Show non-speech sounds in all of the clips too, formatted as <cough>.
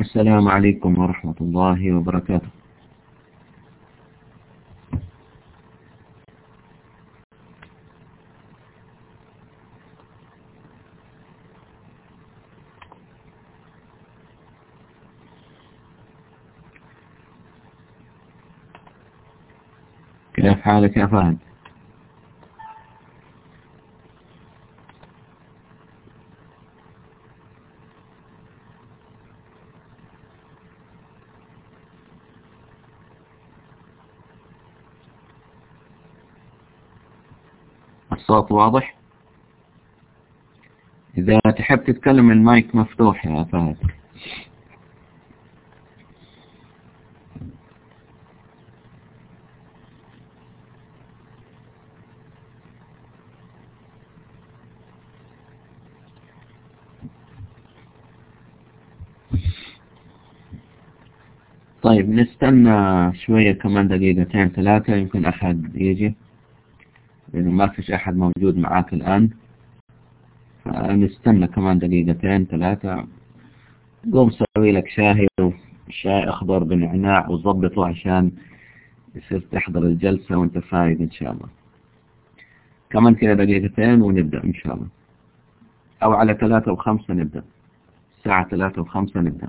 السلام عليكم ورحمة الله وبركاته. كيف حالك يا فهد؟ الصوت واضح؟ إذا تحب تتكلم المايك مفتوح يا فهد. طيب نستنى شوية كمان دقيقتين ثلاثة يمكن أحد يجي. لأنه ما فيش أحد موجود معاك الآن. فنستنى كمان دقيقتين ثلاثة. قوم سوي لك شاهي وشاي أخضر بنعناع وظبطه عشان يصير تحضر الجلسة وأنت فايد إن شاء الله. كمان كده دقيقتين ونبدأ إن شاء الله. أو على ثلاثة وخمسة نبدأ. الساعة ثلاثة وخمسة نبدأ.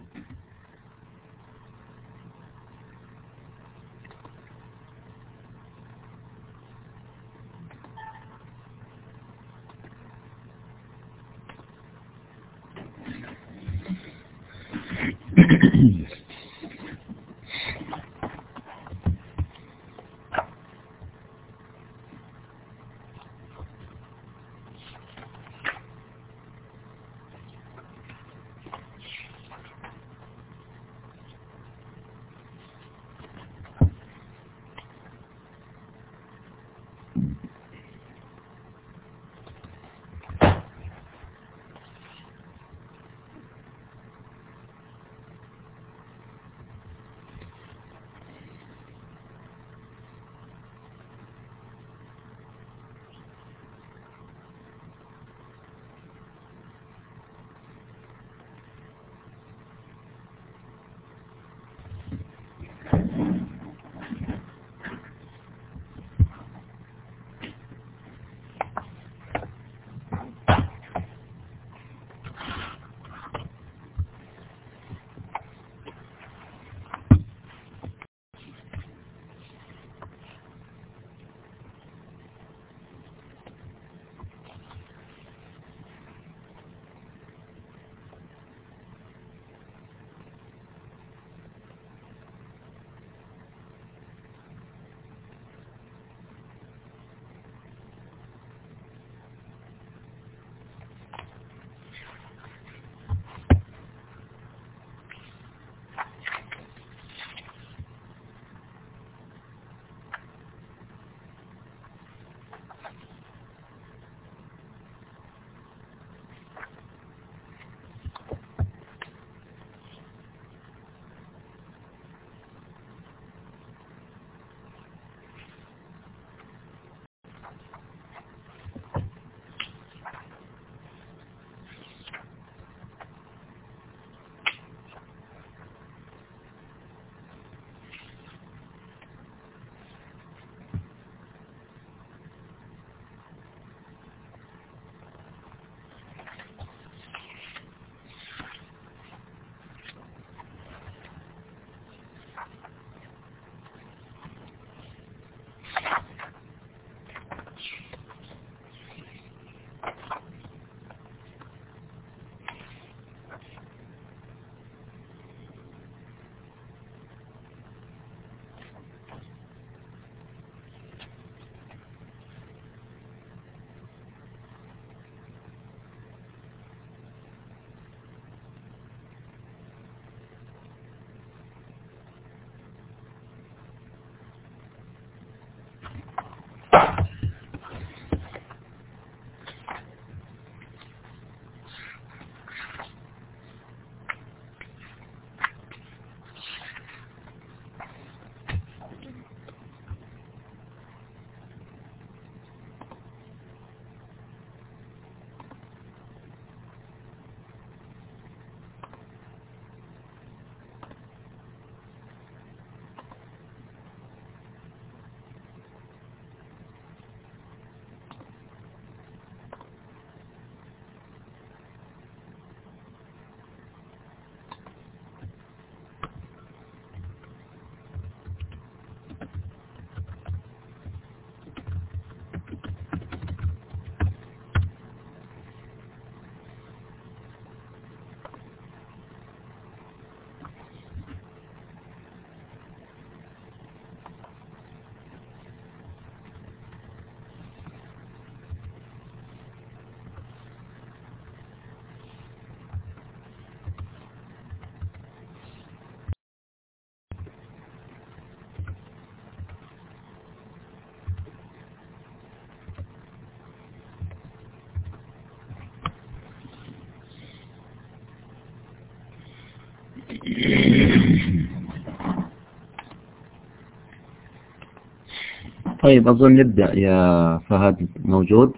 طيب أظن نبدأ. يا فهد موجود.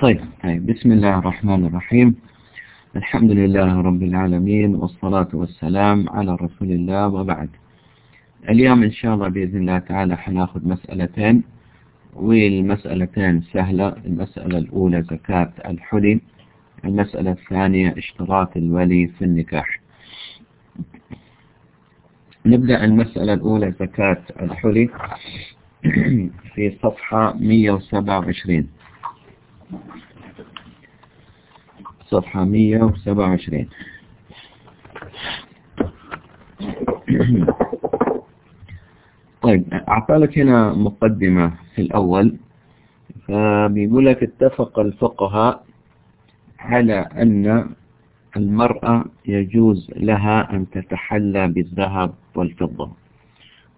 طيب طيب بسم الله الرحمن الرحيم. الحمد لله رب العالمين والصلاة والسلام على رسول الله وبعد. اليوم إن شاء الله بإذن الله تعالى حناخذ مسألتين والمسألتين سهلة. المسألة الأولى زكاة الحلي. المسألة الثانية اشتراط الولي في النكاح. نبدأ المسألة الأولى زكاة الحلي <clears throat> في صفحة 127 صفحة 127 <clears throat> طيب أعطالك هنا مقدمة في الأول. فبيقول لك اتفق الفقهاء على أن المرأة يجوز لها أن تتحلى بالذهب والفضة.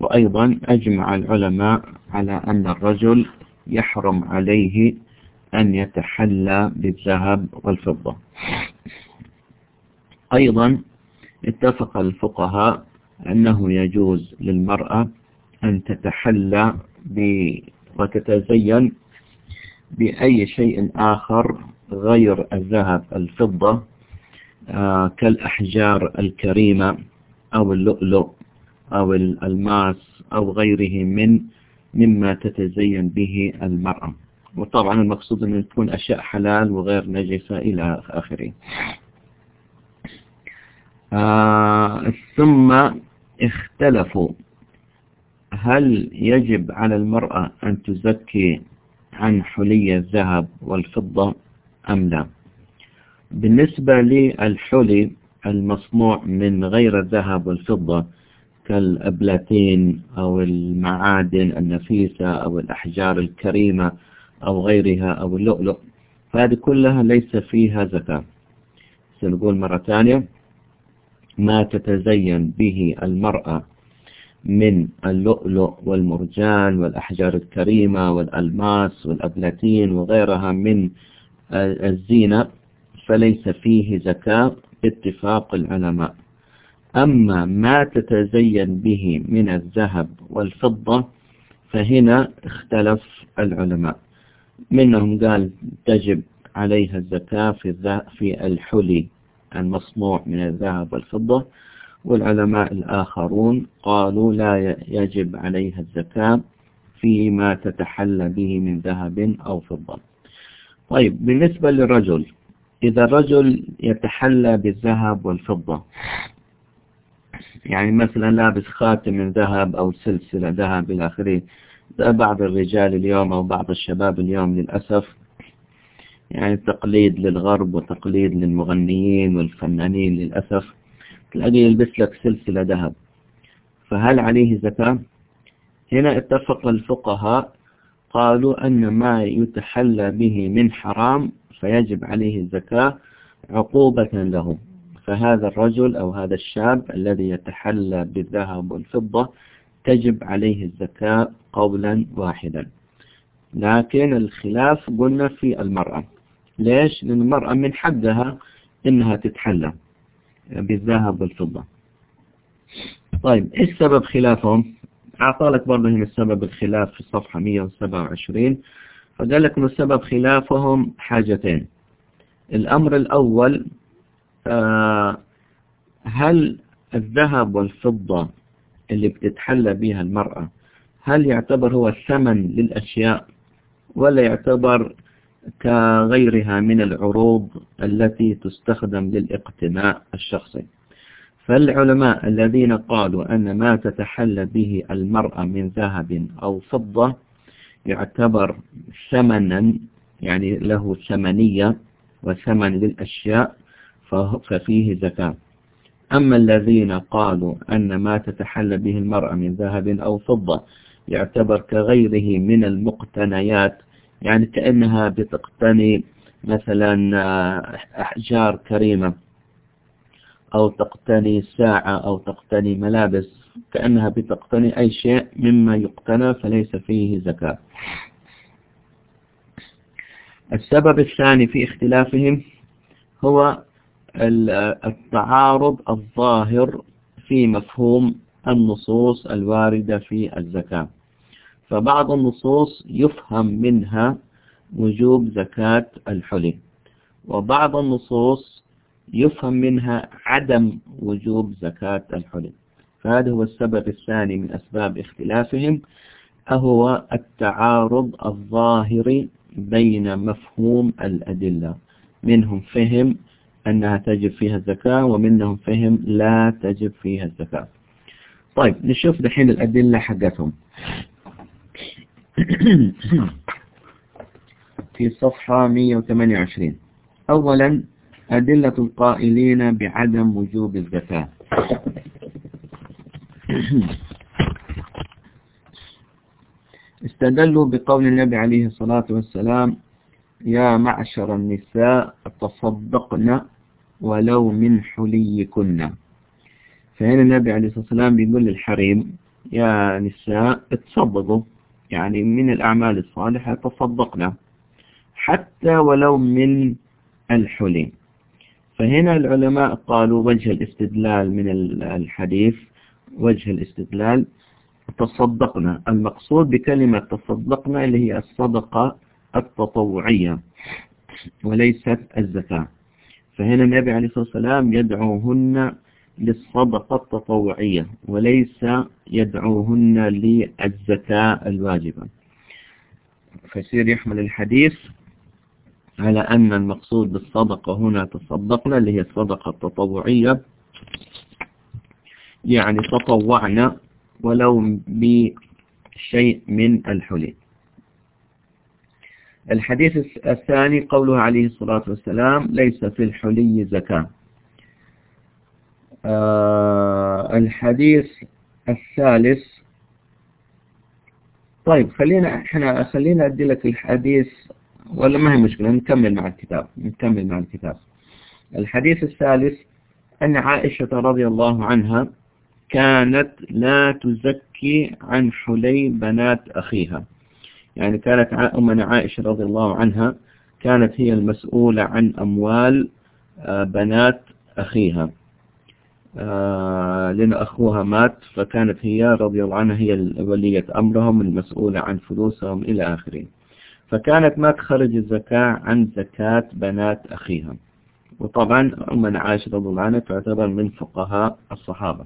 وأيضا أجمع العلماء على أن الرجل يحرم عليه أن يتحلى بالذهب والفضة. أيضا اتفق الفقهاء أنه يجوز للمرأة أن تتحلى وتتزين بأي شيء آخر غير الذهب الفضة آه كالأحجار الكريمة أو اللؤلؤ أو الألماس أو غيره من مما تتزين به المرأة. وطبعا المقصود أن تكون أشياء حلال وغير نجسة إلى آخره. آه ثم اختلفوا. هل يجب على المرأة أن تزكي عن حلي الذهب والفضة؟ أم لا. بالنسبة للحلي المصنوع من غير الذهب والفضة كالأبلاتين أو المعادن النفيسة أو الأحجار الكريمة أو غيرها أو اللؤلؤ فهذه كلها ليس فيها زكاة. سنقول مرة ثانية ما تتزين به المرأة من اللؤلؤ والمرجان والأحجار الكريمة والألماس والأبلاتين وغيرها من الزينة فليس فيه زكاة باتفاق العلماء. أما ما تتزين به من الذهب والفضة فهنا اختلف العلماء. منهم قال تجب عليها الزكاة في في الحلي المصنوع من الذهب والفضة. والعلماء الآخرون قالوا لا يجب عليها الزكاة فيما تتحلى به من ذهب أو فضة. طيب بالنسبة للرجل إذا الرجل يتحلى بالذهب والفضة يعني مثلا لابس خاتم من ذهب أو سلسلة ذهب إلى آخره بعض الرجال اليوم أو بعض الشباب اليوم للأسف يعني تقليد للغرب وتقليد للمغنيين والفنانين للأسف تلاقي يلبس لك سلسلة ذهب. فهل عليه زكاة؟ هنا اتفق الفقهاء قالوا أن ما يتحلى به من حرام فيجب عليه الزكاة عقوبة له فهذا الرجل أو هذا الشاب الذي يتحلى بالذهب والفضة تجب عليه الزكاة قولا واحدا. لكن الخلاف قلنا في المرأة. ليش؟ لأن المرأة من حقها إنها تتحلى بالذهب والفضة. طيب إيش سبب خلافهم؟ أعطى برضه هنا السبب الخلاف في الصفحة 127 فقال لك أنه سبب خلافهم حاجتين. الأمر الأول آه هل الذهب والفضة اللي بتتحلى بها المرأة هل يعتبر هو ثمن للأشياء ولا يعتبر كغيرها من العروض التي تستخدم للاقتناء الشخصي؟ فالعلماء الذين قالوا أن ما تتحلى به المرأة من ذهب أو فضة يعتبر ثمنا يعني له ثمنية وثمن للأشياء ففيه زكاة. أما الذين قالوا أن ما تتحلى به المرأة من ذهب أو فضة يعتبر كغيره من المقتنيات يعني كأنها بتقتني مثلا أحجار كريمة. أو تقتني ساعة أو تقتني ملابس كأنها بتقتني أي شيء مما يقتنى فليس فيه زكاة. السبب الثاني في اختلافهم هو التعارض الظاهر في مفهوم النصوص الواردة في الزكاة. فبعض النصوص يفهم منها وجوب زكاة الحلي وبعض النصوص يفهم منها عدم وجوب زكاة الحلي فهذا هو السبب الثاني من أسباب اختلافهم أهو التعارض الظاهر بين مفهوم الأدلة. منهم فهم أنها تجب فيها الزكاة ومنهم فهم لا تجب فيها الزكاة. طيب نشوف دحين الأدلة حقتهم. <clears throat> في صفحة 128 أولا أدلة القائلين بعدم وجوب الزكاة <clears throat> استدلوا بقول النبي عليه الصلاة والسلام يا معشر النساء تصدقن ولو من حليكن. فهنا النبي عليه الصلاة والسلام بيقول للحريم يا نساء تصدقوا. يعني من الأعمال الصالحة تصدقنا حتى ولو من الحلي فهنا العلماء قالوا وجه الاستدلال من الحديث وجه الاستدلال تصدقنا. المقصود بكلمة تصدقنا اللي هي الصدقة التطوعية وليست الزكاة. فهنا النبي عليه الصلاة والسلام يدعوهن للصدقة التطوعية وليس يدعوهن للزكاة الواجبة. فيصير يحمل الحديث. على أن المقصود بالصدقة هنا تصدقنا اللي هي الصدقة التطوعية. يعني تطوعنا ولو بشيء من الحلي. الحديث الثاني قوله عليه الصلاة والسلام ليس في الحلي زكاة. آه الحديث الثالث. طيب خلينا إحنا خلينا أدي لك الحديث ولا ما هي مشكلة نكمل مع الكتاب نكمل مع الكتاب. الحديث الثالث أن عائشة رضي الله عنها كانت لا تزكي عن حلي بنات أخيها. يعني كانت أمنا عائشة رضي الله عنها كانت هي المسؤولة عن أموال آه، بنات أخيها. آه، لأن أخوها مات فكانت هي رضي الله عنها هي ولية أمرهم المسؤولة عن فلوسهم إلى آخره. فكانت ما تخرج الزكاة عن زكاة بنات أخيها. وطبعا أمنا عائشة رضي الله عنها تعتبر من فقهاء الصحابة.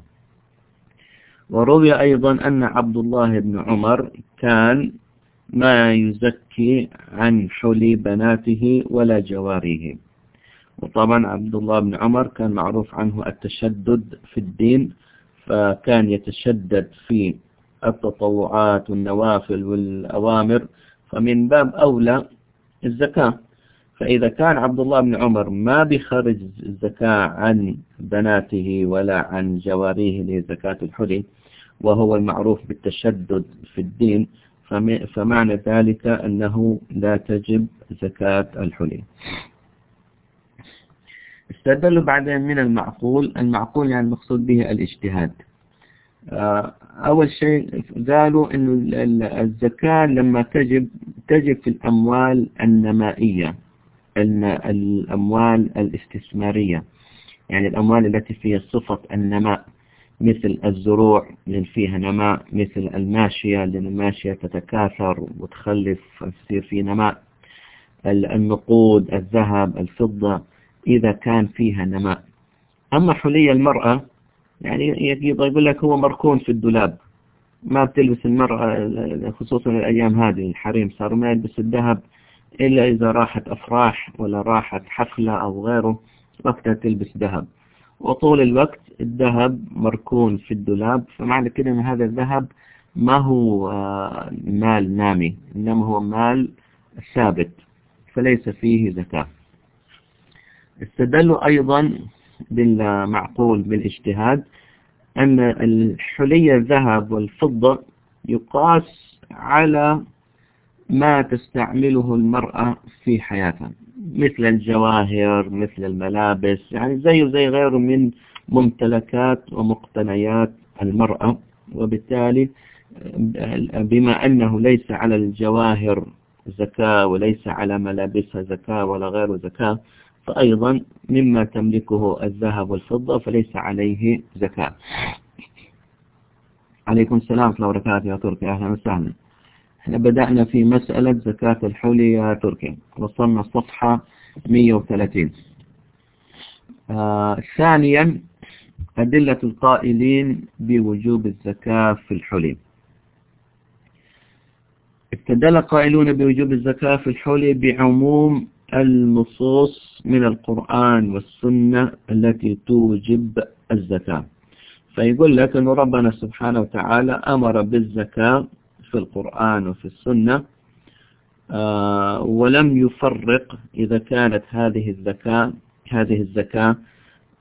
وروي أيضا أن عبد الله بن عمر كان ما يزكي عن حلي بناته ولا جواريه. وطبعا عبد الله بن عمر كان معروف عنه التشدد في الدين فكان يتشدد في التطوعات والنوافل والأوامر فمن باب أولى الزكاة. فإذا كان عبد الله بن عمر ما بيخرج الزكاة عن بناته ولا عن جواريه لزكاة الحلي وهو المعروف بالتشدد في الدين فمعنى ذلك أنه لا تجب زكاة الحلي استدلوا بعدين من المعقول. المعقول يعني المقصود به الاجتهاد. أول شيء قالوا أن الزكاة لما تجب تجب في الأموال النمائية الأموال الاستثمارية. يعني الأموال التي فيها صفة النماء مثل الزروع اللي فيها نماء مثل الماشية لأن الماشية تتكاثر وتخلف يصير في نماء. النقود الذهب الفضة إذا كان فيها نماء. أما حلي المرأة يعني يقول لك هو مركون في الدولاب. ما بتلبس المرأة خصوصا الأيام هذه الحريم صاروا ما يلبس الذهب إلا إذا راحت أفراح ولا راحت حفلة أو غيره وقتها تلبس ذهب. وطول الوقت الذهب مركون في الدولاب. فمعنى كده أن هذا الذهب ما هو آه، مال نامي إنما هو مال ثابت فليس فيه زكاة. استدلوا أيضا بالمعقول بالاجتهاد أن الحلي الذهب والفضة يقاس على ما تستعمله المرأة في حياتها مثل الجواهر مثل الملابس يعني زيه زي غيره من ممتلكات ومقتنيات المرأة وبالتالي بما أنه ليس على الجواهر زكاة وليس على ملابسها زكاة ولا غير زكاة فأيضا مما تملكه الذهب والفضة فليس عليه زكاة. عليكم السلام ورحمة الله وبركاته يا تركي. أهلا وسهلا. إحنا بدأنا في مسألة زكاة الحلي يا تركي. وصلنا الصفحة 130 آه ثانيا أدلة القائلين بوجوب الزكاة في الحلي. استدل قائلون بوجوب الزكاة في الحلي بعموم النصوص من القرآن والسنة التي توجب الزكاة. فيقول لك أن ربنا سبحانه وتعالى أمر بالزكاة في القرآن وفي السنة آه، ولم يفرق إذا كانت هذه الزكاة هذه الزكاة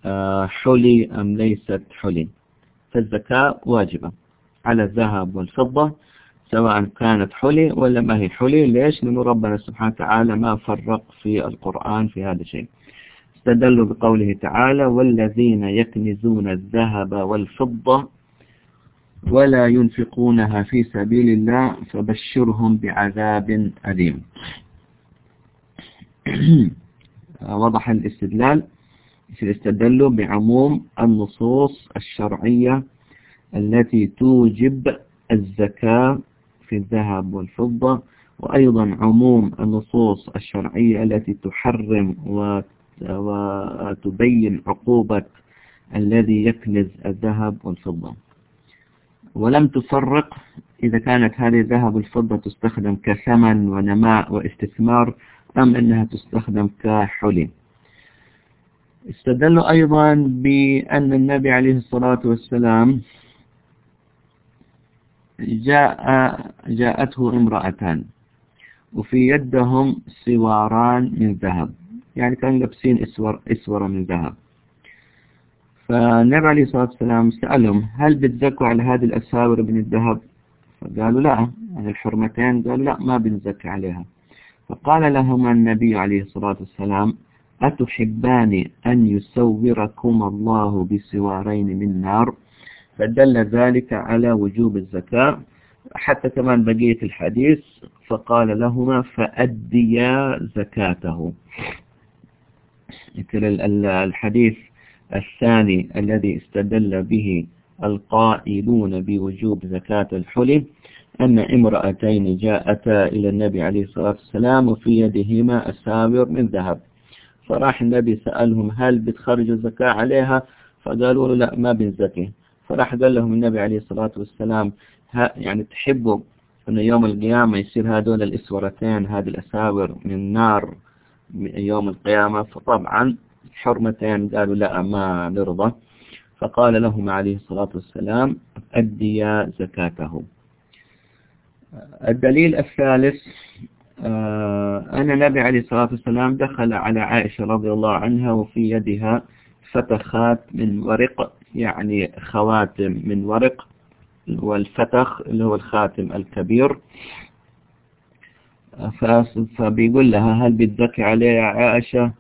آه، حلي أم ليست حلي. فالزكاة واجبة على الذهب والفضة. سواء كانت حلي ولا ما هي حلي. ليش؟ لأن ربنا سبحانه وتعالى ما فرق في القرآن في هذا الشيء. استدلوا بقوله تعالى والذين يكنزون الذهب والفضة ولا ينفقونها في سبيل الله فبشرهم بعذاب أليم. <clears throat> وضح الاستدلال. استدلوا بعموم النصوص الشرعية التي توجب الزكاة في الذهب والفضة وأيضا عموم النصوص الشرعية التي تحرم وتبين عقوبة الذي يكنز الذهب والفضة. ولم تفرق إذا كانت هذه الذهب والفضة تستخدم كثمن ونماء واستثمار أم أنها تستخدم كحلي. استدلوا أيضا بأن النبي عليه الصلاة والسلام جاء جاءته امرأتان وفي يدهم سواران من ذهب. يعني كانوا لابسين اسور اسورة من ذهب. فالنبي عليه الصلاة والسلام سألهم هل بتزكوا على هذه الأساور من الذهب؟ فقالوا لا يعني الحرمتين. قالوا لا ما بنزكي عليها. فقال لهما النبي عليه الصلاة والسلام أتحبان أن يسوركم الله بسوارين من نار؟ فدل ذلك على وجوب الزكاة. حتى كمان بقية الحديث فقال لهما فأديا زكاته. الحديث الثاني الذي استدل به القائلون بوجوب زكاة الحلم أن امرأتين جاءتا إلى النبي عليه الصلاة والسلام وفي يدهما أساور من ذهب. فراح النبي سألهم هل بتخرجوا الزكاة عليها؟ فقالوا له لا ما بنزكي. فراح قال لهم النبي عليه الصلاة والسلام يعني تحبوا أن يوم القيامة يصير هذول الإسورتين هذه الأساور من نار يوم القيامة. فطبعا حرمتين قالوا لا ما نرضى. فقال لهم عليه الصلاة والسلام أديا زكاته. الدليل الثالث آه، أن النبي عليه الصلاة والسلام دخل على عائشة رضي الله عنها وفي يدها فتخات من ورق يعني خواتم من ورق والفتخ اللي هو الخاتم الكبير. فبيقول لها هل بتذكي عليه يا عائشة؟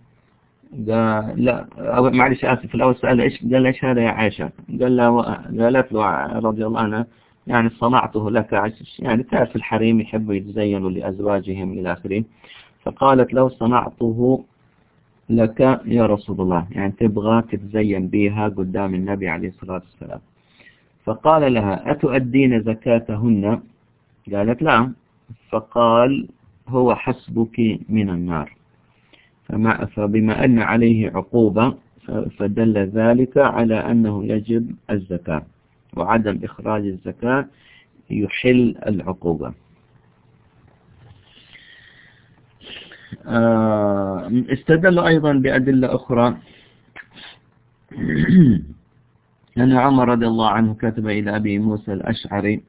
قال لا. معلش آسف الأول سأل إيش؟ قال إيش هذا يا عائشة؟ قال له قالت له رضي الله عنها يعني صنعته لك يعني تعرف الحريم يحبوا يتزينوا لأزواجهم إلى آخره. فقالت لو صنعته لك يا رسول الله. يعني تبغى تتزين بها قدام النبي عليه الصلاة والسلام. فقال لها أتؤدين زكاتهن؟ قالت لا. فقال هو حسبك من النار. فما فبما أن عليه عقوبة فدل ذلك على أنه يجب الزكاة. وعدم إخراج الزكاة يحل العقوبة. آه، استدل أيضا بأدلة أخرى. <clears throat> أن عمر رضي الله عنه كتب إلى أبي موسى الأشعري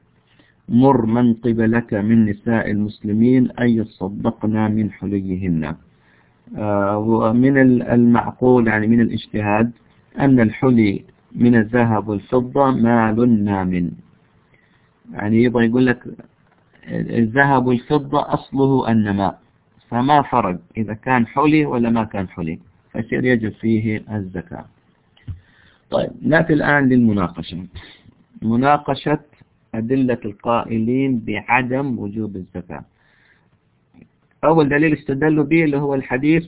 مر من قبلك من نساء المسلمين أن يصدقنا من حليهن. آه، ومن المعقول يعني من الاجتهاد أن الحلي من الذهب والفضة مال نام. يعني يبغى يقول لك الذهب والفضة أصله النماء فما فرق إذا كان حلي ولا ما كان حلي فيصير يجب فيه الزكاة. طيب نأتي الآن للمناقشة. مناقشة أدلة القائلين بعدم وجوب الزكاة. أول دليل استدلوا به اللي هو الحديث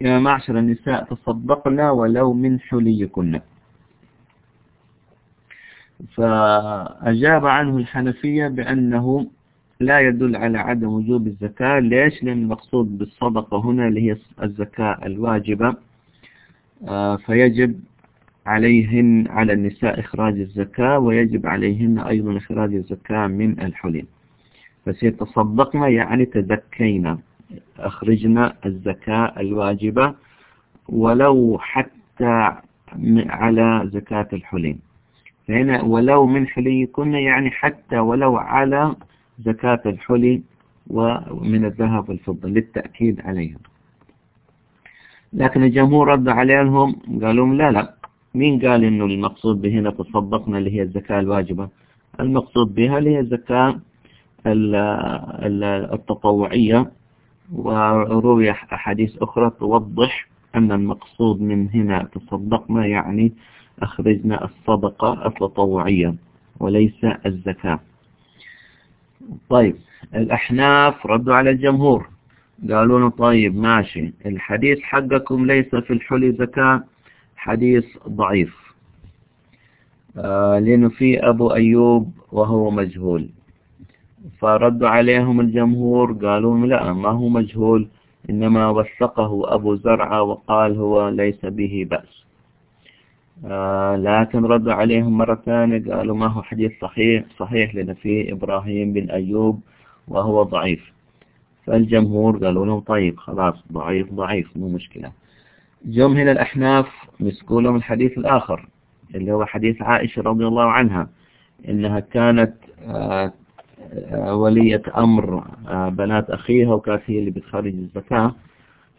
يا معشر النساء تصدقنا ولو من حليكن. فأجاب عنه الحنفية بأنه لا يدل على عدم وجوب الزكاة. ليش؟ لأن المقصود بالصدقة هنا اللي هي الزكاة الواجبة. آه، فيجب عليهن على النساء إخراج الزكاة ويجب عليهن أيضا إخراج الزكاة من الحليم. فسيتصدقنا يعني تزكينا أخرجنا الزكاة الواجبة ولو حتى على زكاة الحليم. فهنا ولو من حليكن يعني حتى ولو على زكاة الحلي ومن الذهب والفضة للتأكيد عليها لكن الجمهور رد عليهم قالوا لا لا. مين قال إنه المقصود بهنا تصدقنا اللي هي الزكاة الواجبة. المقصود بها اللي هي الزكاة التطوعية. وروي أحاديث أخرى توضح أن المقصود من هنا تصدقنا يعني أخرجنا الصدقة التطوعية وليس الزكاة. طيب الأحناف ردوا على الجمهور. قالوا له طيب ماشي. الحديث حقكم ليس في الحلي زكاة حديث ضعيف. آه لأنه في أبو أيوب وهو مجهول. فردوا عليهم الجمهور قالوا لا ما هو مجهول إنما وثقه أبو زرعة وقال هو ليس به بأس. آه لكن ردوا عليهم مرة ثانية قالوا ما هو حديث صحيح صحيح لأن فيه إبراهيم بن أيوب وهو ضعيف. فالجمهور قالوا لهم طيب خلاص ضعيف ضعيف مو مشكلة. جم هنا الأحناف مسكوا لهم الحديث الآخر اللي هو حديث عائشة رضي الله عنها إنها كانت آه ولية أمر آه، بنات أخيها وكانت هي اللي بتخرج الزكاة.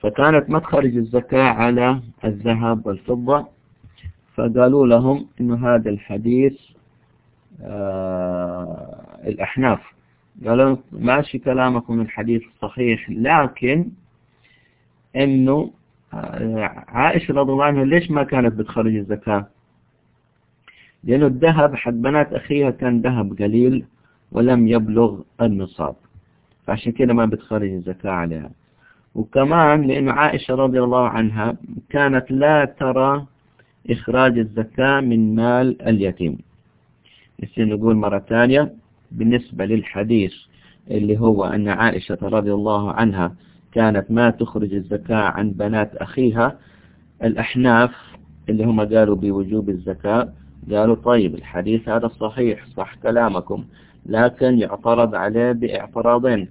فكانت ما تخرج الزكاة على الذهب والفضة فقالوا لهم إنه هذا الحديث آه الأحناف. قالوا ماشي كلامكم الحديث صحيح لكن إنه آه عائشة رضي الله عنها ليش ما كانت بتخرج الزكاة؟ لأنه الذهب حق بنات أخيها كان ذهب قليل ولم يبلغ النصاب فعشان كده ما بتخرج الزكاة عليها. وكمان لأن عائشة رضي الله عنها كانت لا ترى إخراج الزكاة من مال اليتيم. يصير نقول مرة ثانية بالنسبة للحديث اللي هو أن عائشة رضي الله عنها كانت ما تخرج الزكاة عن بنات أخيها الأحناف اللي هم قالوا بوجوب الزكاة قالوا طيب الحديث هذا صحيح صح كلامكم لكن يعترض عليه باعتراضين.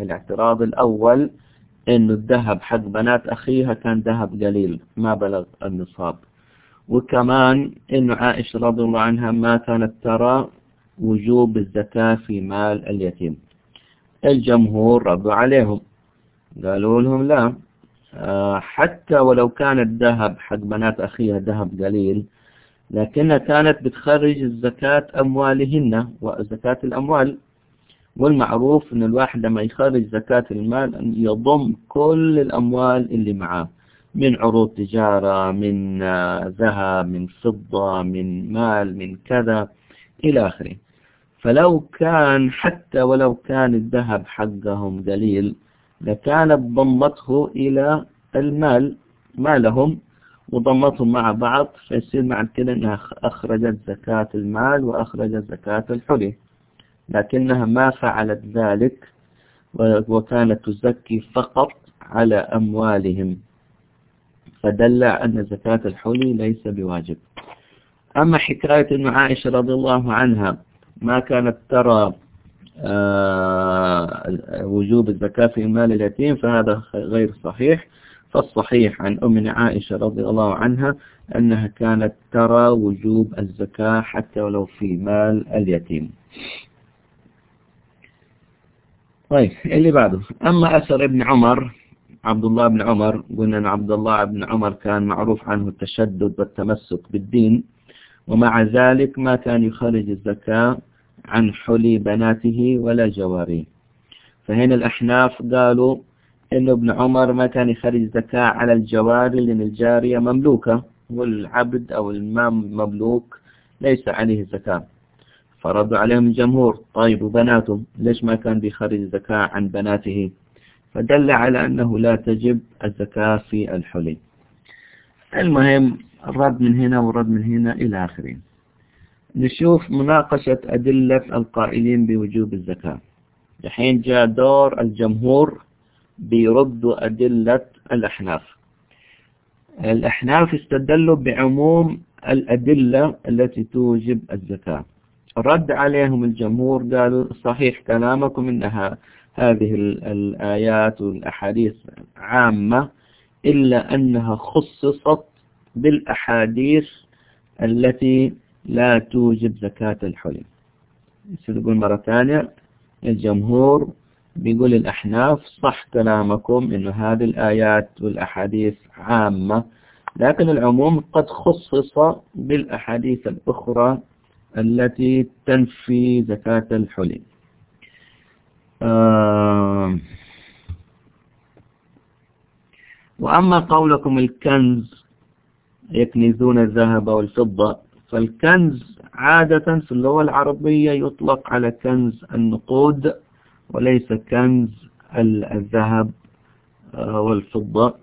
الاعتراض الأول إنه الذهب حق بنات أخيها كان ذهب قليل ما بلغ النصاب. وكمان إنه عائشة رضي الله عنها ما كانت ترى وجوب الزكاة في مال اليتيم. الجمهور ردوا عليهم. قالوا لهم لا. آه، حتى ولو كان الذهب حق بنات أخيها ذهب قليل لكنها كانت بتخرج الزكاة أموالهن وزكاة الأموال. والمعروف أن الواحد لما يخرج زكاة المال أن يضم كل الأموال اللي معاه. من عروض تجارة من ذهب من فضة من مال من كذا إلى آخره. فلو كان حتى ولو كان الذهب حقهم قليل لكانت ضمته إلى المال مالهم وضمتهم مع بعض فيصير مع كده إنها أخرجت زكاة المال وأخرجت زكاة الحلي. لكنها ما فعلت ذلك وكانت تزكي فقط على أموالهم. فدل أن زكاة الحلي ليس بواجب. أما حكاية أن عائشة رضي الله عنها ما كانت ترى آه، وجوب الزكاة في مال اليتيم فهذا غير صحيح. فالصحيح عن أمنا عائشة رضي الله عنها أنها كانت ترى وجوب الزكاة حتى ولو في مال اليتيم. طيب اللي بعده. أما أثر ابن عمر عبد الله بن عمر قلنا أن عبد الله بن عمر كان معروف عنه التشدد والتمسك بالدين ومع ذلك ما كان يخرج الزكاة عن حلي بناته ولا جواريه. فهنا الأحناف قالوا إنه ابن عمر ما كان يخرج زكاة على الجواري لأن الجارية مملوكة والعبد أو المام مملوك ليس عليه زكاة فرد عليهم الجمهور طيب وبناته؟ ليش ما كان بيخرج زكاة عن بناته؟ فدل على أنه لا تجب الزكاة في الحلي. المهم الرد من هنا والرد من هنا إلى آخره. نشوف مناقشة أدلة القائلين بوجوب الزكاة. الحين جاء دور الجمهور بيردوا أدلة الأحناف. الأحناف استدلوا بعموم الأدلة التي توجب الزكاة. رد عليهم الجمهور قالوا صحيح كلامكم إنها هذه الآيات والأحاديث عامة إلا أنها خصصت بالأحاديث التي لا توجب زكاة الحلم. يقول مرة ثانية؟ الجمهور بيقول الأحناف صح كلامكم إنه هذه الآيات والأحاديث عامة لكن العموم قد خصص بالأحاديث الأخرى التي تنفي زكاة الحلي وأما قولكم الكنز يكنزون الذهب والفضة فالكنز عادة في اللغة العربية يطلق على كنز النقود وليس كنز الذهب آه، والفضة.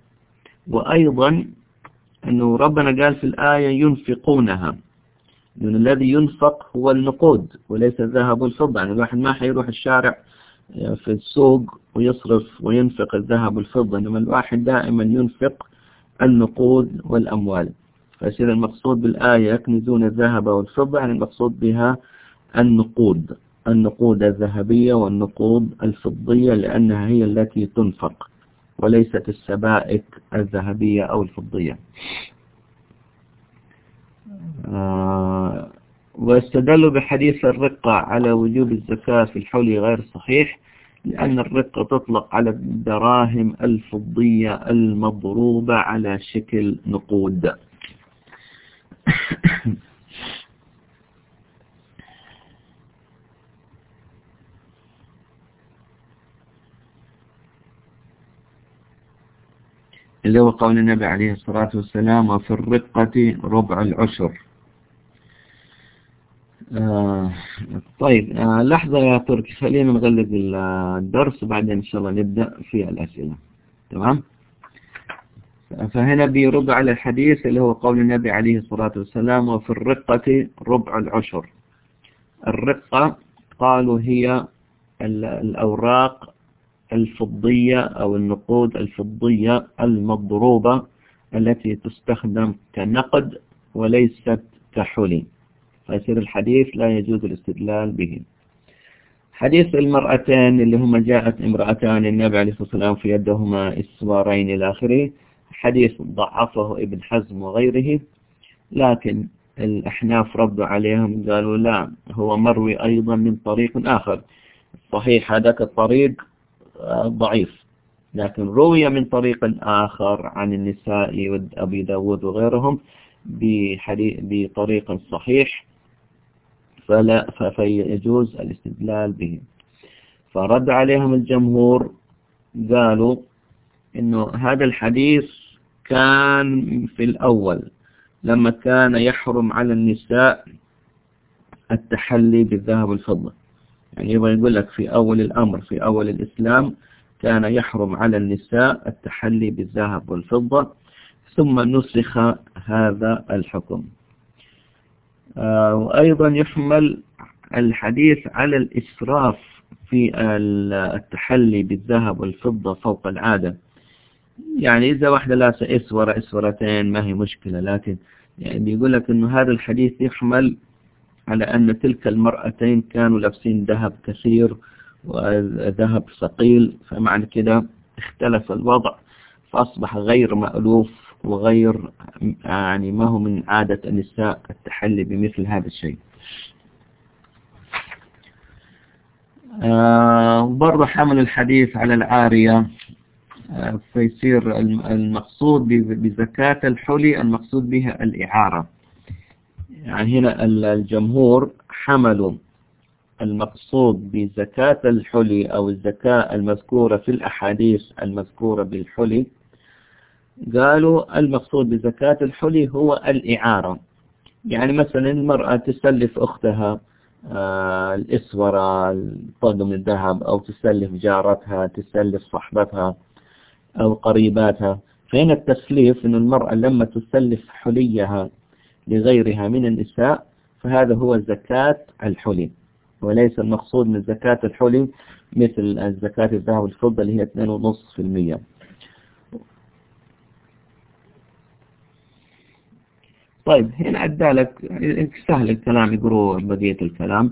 وأيضا أنه ربنا قال في الآية ينفقونها لأن الذي ينفق هو النقود وليس الذهب والفضة. يعني الواحد ما حيروح الشارع في السوق ويصرف وينفق الذهب والفضة إنما الواحد دائما ينفق النقود والأموال. فيصير المقصود بالآية يكنزون الذهب والفضة يعني المقصود بها النقود النقود الذهبية والنقود الفضية لأنها هي التي تنفق وليست السبائك الذهبية أو الفضية. آه واستدلوا بحديث الرقة على وجوب الزكاة في الحول غير صحيح لأن الرقة تطلق على الدراهم الفضية المضروبة على شكل نقود. اللي هو قول النبي عليه الصلاة والسلام وفي الرقة ربع العشر. آه طيب آه لحظة يا تركي خلينا نغلق الدرس وبعدين إن شاء الله نبدأ في الأسئلة. تمام؟ فهنا بيرد على الحديث اللي هو قول النبي عليه الصلاة والسلام وفي الرقة ربع العشر. الرقة قالوا هي الأوراق الفضية أو النقود الفضية المضروبة التي تستخدم كنقد وليست كحلي. فيصير الحديث لا يجوز الاستدلال به. حديث المرأتين اللي هما جاءت امرأتان النبي عليه الصلاة والسلام في يدهما إسوارين إلى آخره. حديث ضعفه ابن حزم وغيره. لكن الأحناف ردوا عليهم قالوا لا هو مروي أيضا من طريق آخر. صحيح هذاك الطريق آه، ضعيف. لكن روي من طريق آخر عن النساء وأبي داود وغيرهم بطريق صحيح. فلا فيجوز الاستدلال به فرد عليهم الجمهور قالوا إنه هذا الحديث كان في الأول لما كان يحرم على النساء التحلي بالذهب والفضة. يعني يبغى يقول لك في أول الأمر في أول الإسلام كان يحرم على النساء التحلي بالذهب والفضة ثم نسخ هذا الحكم. وأيضا يحمل الحديث على الإسراف في التحلي بالذهب والفضة فوق العادة. يعني إذا واحدة لابسة إسورة إسورتين ما هي مشكلة لكن يعني بيقول لك إنه هذا الحديث يحمل على أن تلك المرأتين كانوا لابسين ذهب كثير وذهب ثقيل فمعنى كده اختلف الوضع فأصبح غير مألوف وغير يعني ما هو من عادة النساء التحلي بمثل هذا الشيء. آه برضو حمل الحديث على العارية. فيصير المقصود بزكاة الحلي المقصود بها الإعارة. يعني هنا الجمهور حملوا المقصود بزكاة الحلي أو الزكاة المذكورة في الأحاديث المذكورة بالحلي قالوا المقصود بزكاة الحلي هو الإعارة. يعني مثلا المرأة تسلف أختها آه، الإسورة طقم الذهب أو تسلف جارتها تسلف صحبتها أو قريباتها. فهنا التسليف؟ أن المرأة لما تسلف حليها لغيرها من النساء فهذا هو زكاة الحلي. وليس المقصود من زكاة الحلي مثل زكاة الذهب والفضة اللي هي 2.5% طيب هنا عدالك سهل الكلام يقروا بقية الكلام.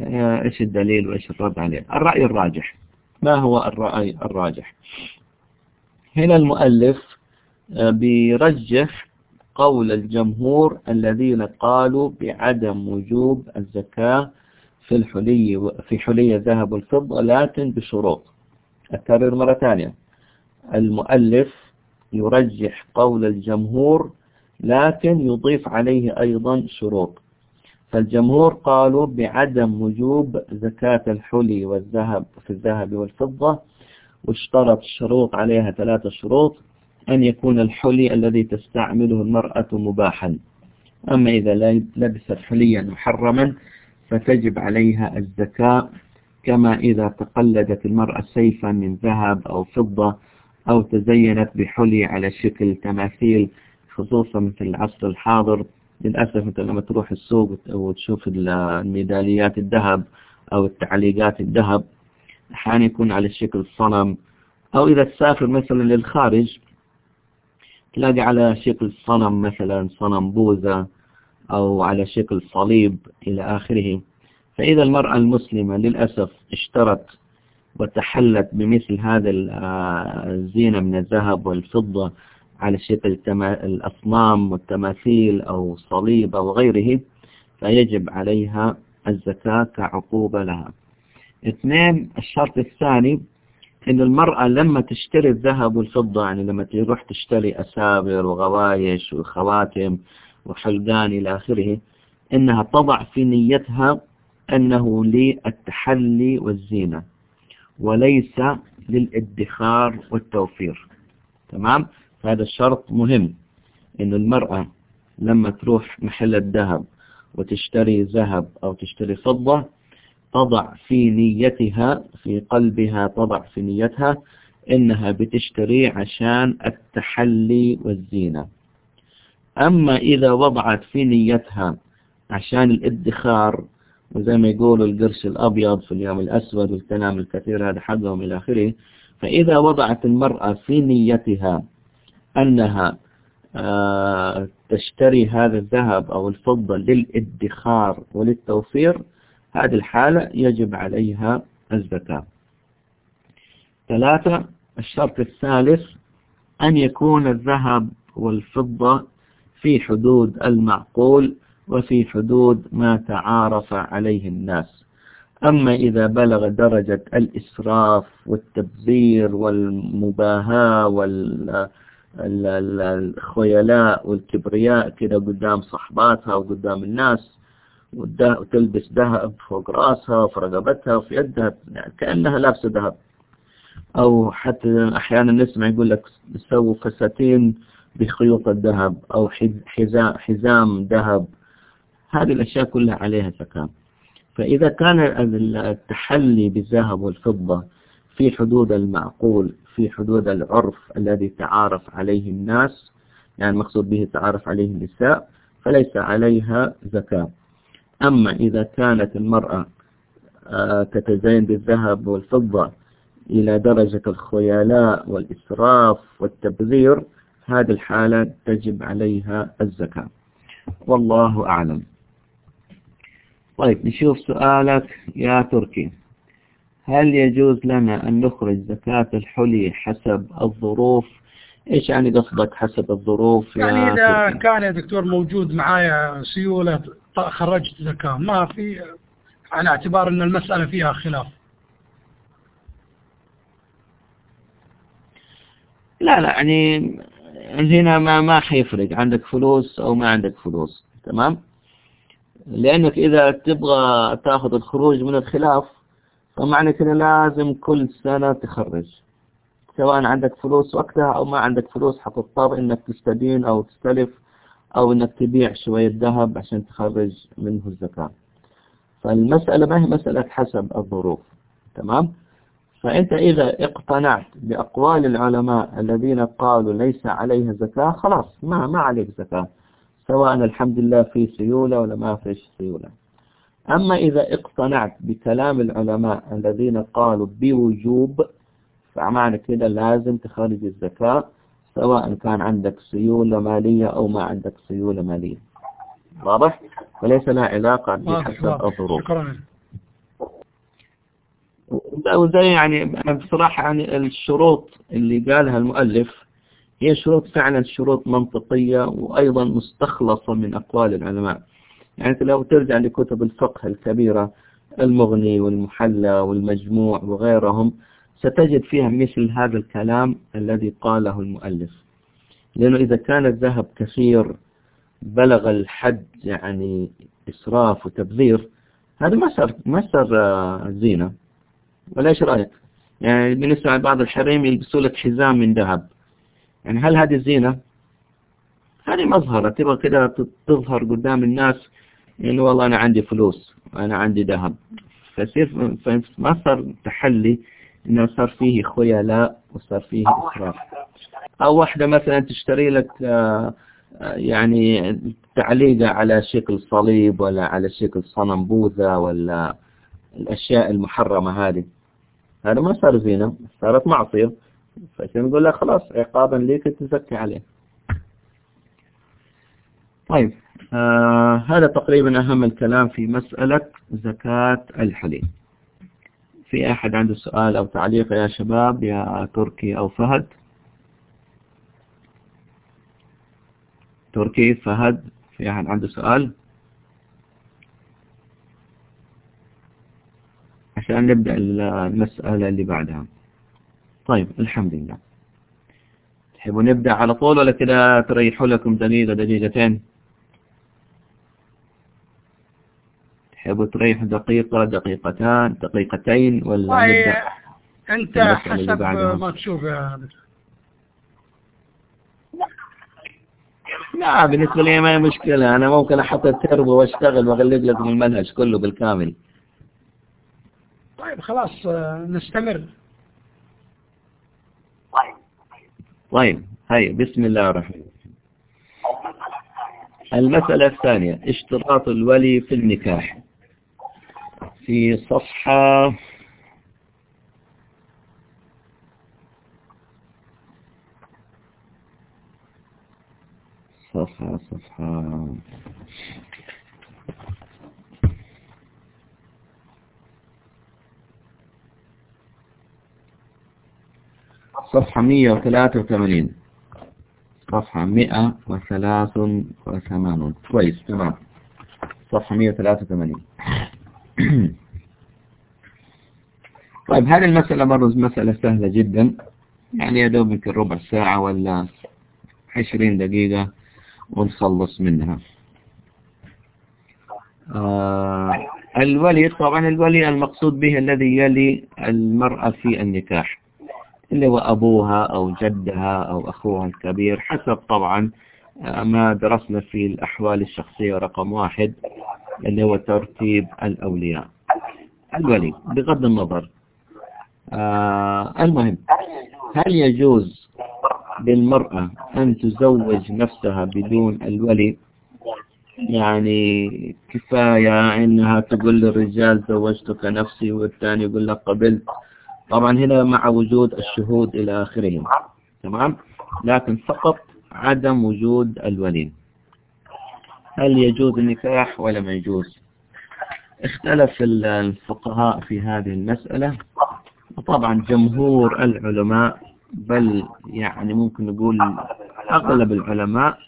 آه، إيش الدليل وإيش الرد عليه؟ الرأي الراجح. ما هو الرأي الراجح؟ هنا المؤلف آه، بيرجح قول الجمهور الذين قالوا بعدم وجوب الزكاة في الحلي في حلي الذهب والفضة لكن بشروط. التكرر مرة ثانية. المؤلف يرجح قول الجمهور لكن يضيف عليه أيضا شروط. فالجمهور قالوا بعدم وجوب زكاة الحلي والذهب في الذهب والفضة واشترط الشروط عليها ثلاثة شروط. أن يكون الحلي الذي تستعمله المرأة مباحا. أما إذا لبست حليا محرما فتجب عليها الزكاة كما إذا تقلدت المرأة سيفا من ذهب أو فضة أو تزينت بحلي على شكل تماثيل خصوصا في العصر الحاضر للأسف أنت لما تروح السوق وتشوف الميداليات الذهب أو التعليقات الذهب أحيانا يكون على شكل صنم. أو إذا تسافر مثلا للخارج تلاقي على شكل صنم مثلا صنم بوزة أو على شكل صليب إلى آخره. فإذا المرأة المسلمة للأسف اشترت وتحلت بمثل هذا الزينة من الذهب والفضة على شكل الأصنام والتماثيل أو صليب أو غيره فيجب عليها الزكاة كعقوبة لها. اثنين الشرط الثاني إن المرأة لما تشتري الذهب والفضة يعني لما تروح تشتري أسابر وغوايش وخواتم وحلقان إلى آخره إنها تضع في نيتها أنه للتحلي والزينة وليس للادخار والتوفير. تمام؟ هذا الشرط مهم إن المرأة لما تروح محل الذهب وتشتري ذهب أو تشتري فضة تضع في نيتها في قلبها تضع في نيتها إنها بتشتري عشان التحلي والزينة. أما إذا وضعت في نيتها عشان الادخار وزي ما يقولوا القرش الأبيض في اليوم الأسود والكلام الكثير هذا حقهم إلى آخره فإذا وضعت المرأة في نيتها أنها آه، تشتري هذا الذهب أو الفضة للادخار وللتوفير هذه الحالة يجب عليها الزكاة. ثلاثة الشرط الثالث أن يكون الذهب والفضة في حدود المعقول وفي حدود ما تعارف عليه الناس. أما إذا بلغ درجة الإسراف والتبذير والمباهاة والخيلاء والكبرياء كده قدام صحباتها وقدام الناس وتلبس ذهب فوق راسها وفي رقبتها وفي يدها يعني كأنها لابسة ذهب. أو حتى أحيانا نسمع يقول لك سووا فساتين بخيوط الذهب أو حزام ذهب. هذه الأشياء كلها عليها زكاة فإذا كان التحلي بالذهب والفضة في حدود المعقول في حدود العرف الذي تعارف عليه الناس يعني المقصود به تعارف عليه النساء فليس عليها زكاة. أما إذا كانت المرأة آه، تتزين بالذهب والفضة إلى درجة الخيلاء والإسراف والتبذير هذه الحالة تجب عليها الزكاة. والله أعلم. طيب نشوف سؤالك يا تركي. هل يجوز لنا أن نخرج زكاة الحلي حسب الظروف؟ إيش يعني قصدك حسب الظروف يعني إذا؟ كان يا دكتور موجود معايا سيولة خرجت زكاة. ما في على اعتبار أن المسألة فيها خلاف. لا لا يعني هنا ما ما حيفرق. عندك فلوس أو ما عندك فلوس تمام؟ لأنك إذا تبغى تأخذ الخروج من الخلاف فمعنى كده لازم كل سنة تخرج. سواء عندك فلوس وقتها أو ما عندك فلوس حتضطر إنك تستدين أو تستلف أو إنك تبيع شوية ذهب عشان تخرج منه الزكاة. فالمسألة ما هي مسألة حسب الظروف. تمام؟ فأنت إذا اقتنعت بأقوال العلماء الذين قالوا ليس عليها زكاة خلاص ما ما عليك زكاة. سواء الحمد لله في سيولة ولا ما فيش سيولة. أما إذا اقتنعت بكلام العلماء الذين قالوا بوجوب فمعنى كده لازم تخرج الزكاة سواء كان عندك سيولة مالية أو ما عندك سيولة مالية. واضح؟ فليس لها علاقة بحسب الظروف. وزي يعني أنا بصراحة يعني الشروط اللي قالها المؤلف هي شروط فعلا شروط منطقية وأيضا مستخلصة من أقوال العلماء. يعني لو ترجع لكتب الفقه الكبيرة المغني والمحلى والمجموع وغيرهم ستجد فيها مثل هذا الكلام الذي قاله المؤلف لأنه إذا كان الذهب كثير بلغ الحد يعني إسراف وتبذير هذا ما صار ما صار زينة ولا إيش رأيك؟ يعني بالنسبة لبعض الحريم يلبسوا لك حزام من ذهب يعني هل هذه زينة؟ هذه مظهرة تبغى كده تظهر قدام الناس يعني والله أنا عندي فلوس وأنا عندي ذهب. فيصير ما صار تحلي إنه صار فيه خيلاء وصار فيه إسراف. أو واحدة مثلا تشتري لك يعني تعليقة على شكل صليب ولا على شكل صنم بوذا ولا الأشياء المحرمة هذه. هذا ما صار زينة صارت معصية. فنقول لك خلاص عقابا ليك تزكي عليه. طيب. آه هذا تقريبا أهم الكلام في مسألة زكاة الحليب. في أحد عنده سؤال أو تعليق يا شباب يا تركي أو فهد؟ تركي فهد في أحد عنده سؤال؟ عشان نبدأ المسألة اللي بعدها. طيب الحمد لله. تحبوا نبدأ على طول ولا كده تريحوا لكم دقيقة دقيقتين تحبوا تريحوا دقيقة دقيقتان دقيقتين ولا نبدأ؟ أنت حسب ما تشوف يا لا بالنسبة لي ما هي مشكلة. أنا ممكن أحط التربو وأشتغل وأغلق لكم المنهج كله بالكامل. طيب خلاص نستمر. طيب هيا بسم الله الرحمن الرحيم. المسألة الثانية اشتراط الولي في النكاح. في صفحة صفحة صفحة. صفحة 183 صفحة 183 كويس تمام. صفحة 183 <coughs> طيب هذه المسألة برز مسألة سهلة جدا. يعني يا دوب يمكن ربع ساعة ولا 20 دقيقة ونخلص منها. آه الولي طبعا الولي المقصود به الذي يلي المرأة في النكاح اللي هو أبوها أو جدها أو أخوها الكبير حسب طبعا ما درسنا في الأحوال الشخصية رقم واحد. اللي هو ترتيب الأولياء. الولي بغض النظر. آه المهم هل يجوز للمرأة أن تزوج نفسها بدون الولي؟ يعني كفاية إنها تقول للرجال زوجتك نفسي والثاني يقول لك قبلت. طبعا هنا مع وجود الشهود إلى آخرهم. تمام؟ لكن فقط عدم وجود الولي. هل يجوز النكاح ولا ما يجوز؟ اختلف الفقهاء في هذه المسألة. وطبعا جمهور العلماء بل يعني ممكن نقول أغلب العلماء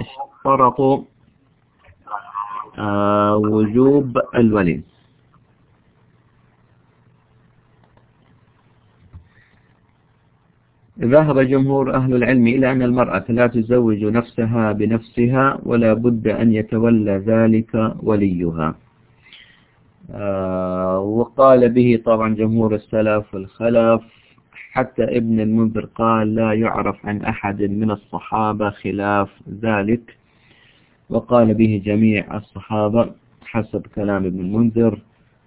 اشترطوا آه وجوب الولي. ذهب جمهور أهل العلم إلى أن المرأة لا تزوج نفسها بنفسها ولا بد أن يتولى ذلك وليها. آه وقال به طبعا جمهور السلف والخلف حتى ابن المنذر قال لا يعرف عن أحد من الصحابة خلاف ذلك. وقال به جميع الصحابة حسب كلام ابن المنذر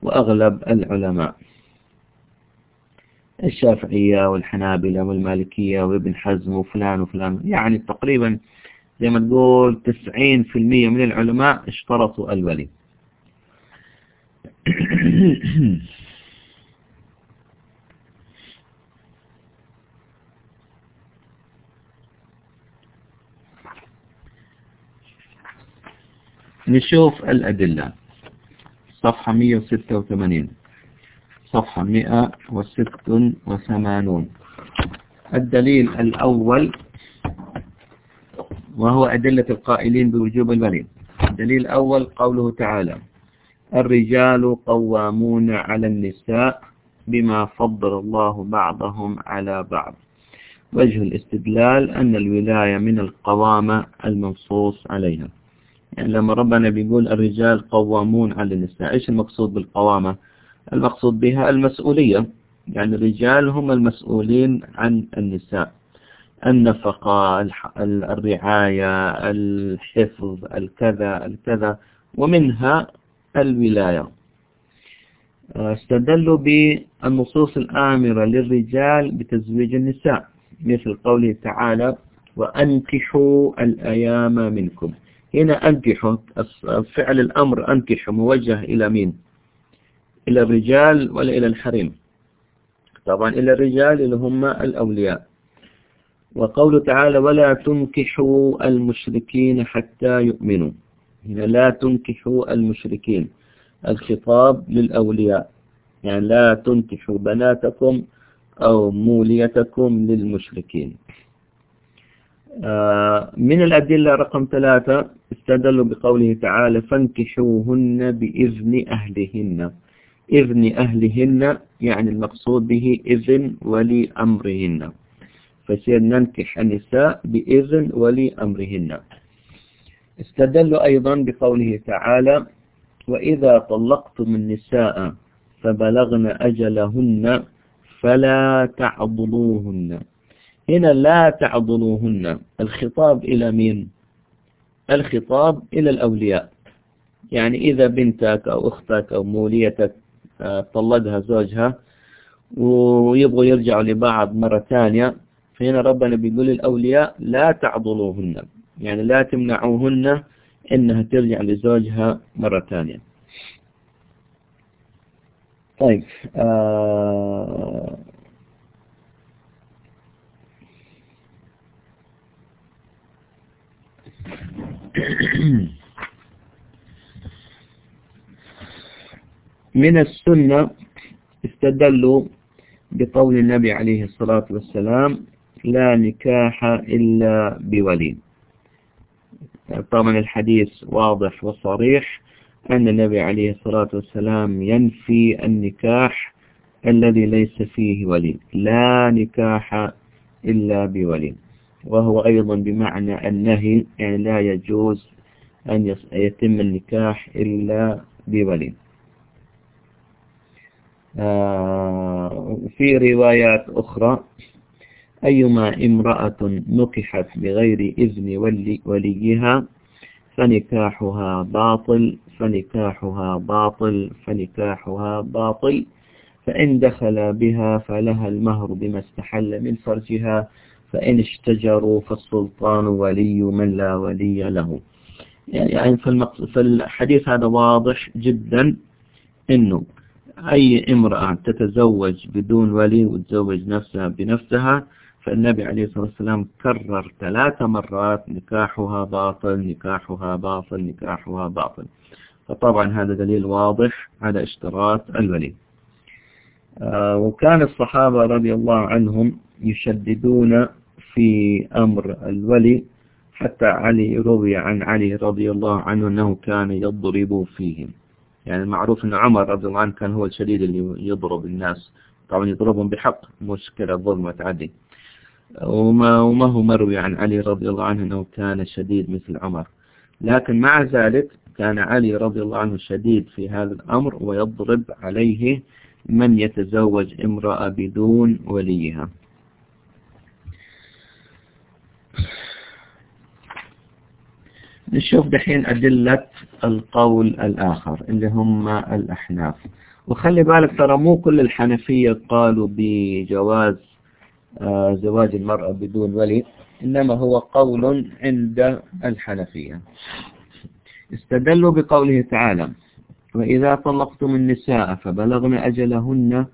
وأغلب العلماء. الشافعية والحنابلة والمالكية وابن حزم وفلان وفلان. يعني تقريبا زي ما تقول 90% من العلماء اشترطوا الولي. نشوف الأدلة. صفحة 186 صفحة 186 الدليل الأول وهو أدلة القائلين بوجوب الولي الدليل الأول قوله تعالى الرجال قوامون على النساء بما فضل الله بعضهم على بعض. وجه الاستدلال أن الولاية من القوامة المنصوص عليها. يعني لما ربنا بيقول الرجال قوامون على النساء إيش المقصود بالقوامة؟ المقصود بها المسؤولية. يعني الرجال هم المسؤولين عن النساء. النفقة الرعاية الحفظ الكذا الكذا ومنها الولاية. استدلوا بالنصوص الآمرة للرجال بتزويج النساء مثل قوله تعالى وأنكحوا الأيام منكم. هنا أنكحوا فعل الأمر أنكحوا موجه إلى مين؟ إلى الرجال ولا إلى الحريم. طبعا إلى الرجال اللي هم الأولياء. وقوله تعالى ولا تنكحوا المشركين حتى يؤمنوا. هنا لا تنكحوا المشركين. الخطاب للأولياء. يعني لا تنكحوا بناتكم أو موليتكم للمشركين. آه، من الأدلة رقم ثلاثة استدلوا بقوله تعالى فانكحوهن بإذن أهلهن. إذن أهلهن يعني المقصود به إذن ولي أمرهن فسير ننكح النساء بإذن ولي أمرهن استدلوا أيضا بقوله تعالى وإذا طلقتم النساء فبلغن أجلهن فلا تعضلوهن. هنا لا تعضلوهن. الخطاب إلى مين؟ الخطاب إلى الأولياء. يعني إذا بنتك أو أختك أو موليتك طلقها زوجها ويبغوا يرجعوا لبعض مرة ثانية. فهنا ربنا بيقول للأولياء لا تعضلوهن يعني لا تمنعوهن إنها ترجع لزوجها مرة ثانية. طيب آه <clears throat> من السنة استدلوا بقول النبي عليه الصلاة والسلام لا نكاح إلا بولي. طبعا الحديث واضح وصريح أن النبي عليه الصلاة والسلام ينفي النكاح الذي ليس فيه ولي. لا نكاح إلا بولي. وهو أيضا بمعنى النهي يعني لا يجوز أن يتم النكاح إلا بولي. في روايات أخرى أيما امرأة نكحت بغير إذن ولي وليها فنكاحها باطل فنكاحها باطل فنكاحها باطل فإن دخل بها فلها المهر بما استحل من فرجها فإن اشتجروا فالسلطان ولي من لا ولي له. يعني في الحديث هذا واضح جدا أنه أي امرأة تتزوج بدون ولي وتزوج نفسها بنفسها فالنبي عليه الصلاة والسلام كرر ثلاث مرات نكاحها باطل نكاحها باطل نكاحها باطل. فطبعا هذا دليل واضح على اشتراط الولي. آه، وكان الصحابة رضي الله عنهم يشددون في أمر الولي حتى علي روي عن علي رضي الله عنه أنه كان يضرب فيهم. يعني المعروف أن عمر رضي الله عنه كان هو الشديد اللي يضرب الناس. طبعا يضربهم بحق مشكلة ظلم وتعدي. وما, وما هو مروي عن علي رضي الله عنه أنه كان شديد مثل عمر. لكن مع ذلك كان علي رضي الله عنه شديد في هذا الأمر ويضرب عليه من يتزوج امرأة بدون وليها. نشوف دحين أدلة القول الآخر اللي هم الأحناف. وخلي بالك ترى مو كل الحنفية قالوا بجواز آه، زواج المرأة بدون ولي إنما هو قول عند الحنفية. استدلوا بقوله تعالى وإذا طلقتم النساء فبلغن أجلهن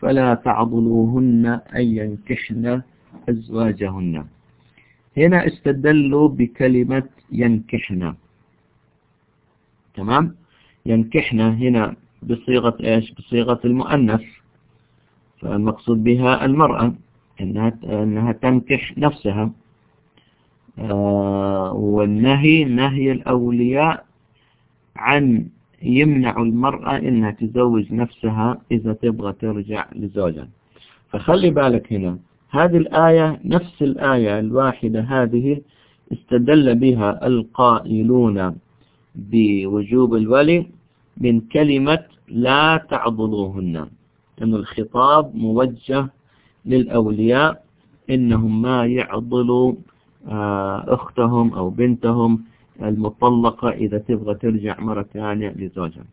فلا تعضلوهن أن ينكحن أزواجهن. هنا استدلوا بكلمة ينكحن تمام؟ ينكحن هنا بصيغة إيش؟ بصيغة المؤنث. فالمقصود بها المرأة إنها, إنها تنكح نفسها. آه والنهي نهي الأولياء عن يمنع المرأة إنها تزوج نفسها إذا تبغى ترجع لزوجها. فخلي بالك هنا هذه الآية نفس الآية الواحدة هذه استدل بها القائلون بوجوب الولي من كلمة لا تعضلوهن أن الخطاب موجه للأولياء إنهم ما يعضلوا آه، أختهم أو بنتهم المطلقة إذا تبغى ترجع مرة ثانية لزوجها.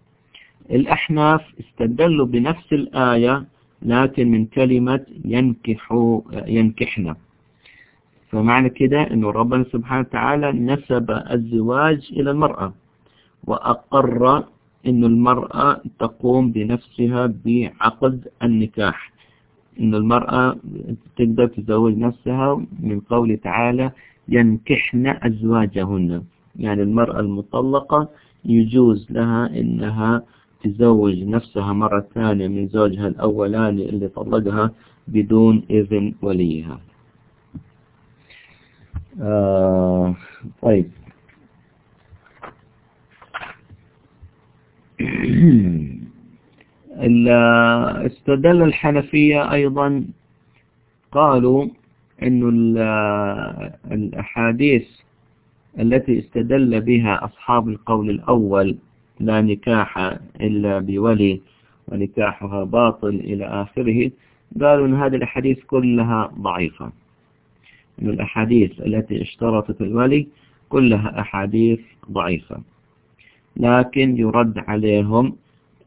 الأحناف استدلوا بنفس الآية لكن من كلمة ينكحوا ينكحنا فمعنى كده أنه ربنا سبحانه وتعالى نسب الزواج إلى المرأة وأقر أن المرأة تقوم بنفسها بعقد النكاح. أن المرأة تقدر تزوج نفسها من قول تعالى ينكحن أزواجهن. يعني المرأة المطلقة يجوز لها إنها تزوج نفسها مرة ثانية من زوجها الأولاني اللي طلقها بدون إذن وليها. آه طيب. <clears throat> استدل الحنفية أيضا قالوا أن الأحاديث التي استدل بها أصحاب القول الأول لا نكاح إلا بولي ونكاحها باطل إلى آخره. قالوا أن هذه الأحاديث كلها ضعيفة. أن الأحاديث التي اشترطت الولي كلها أحاديث ضعيفة. لكن يرد عليهم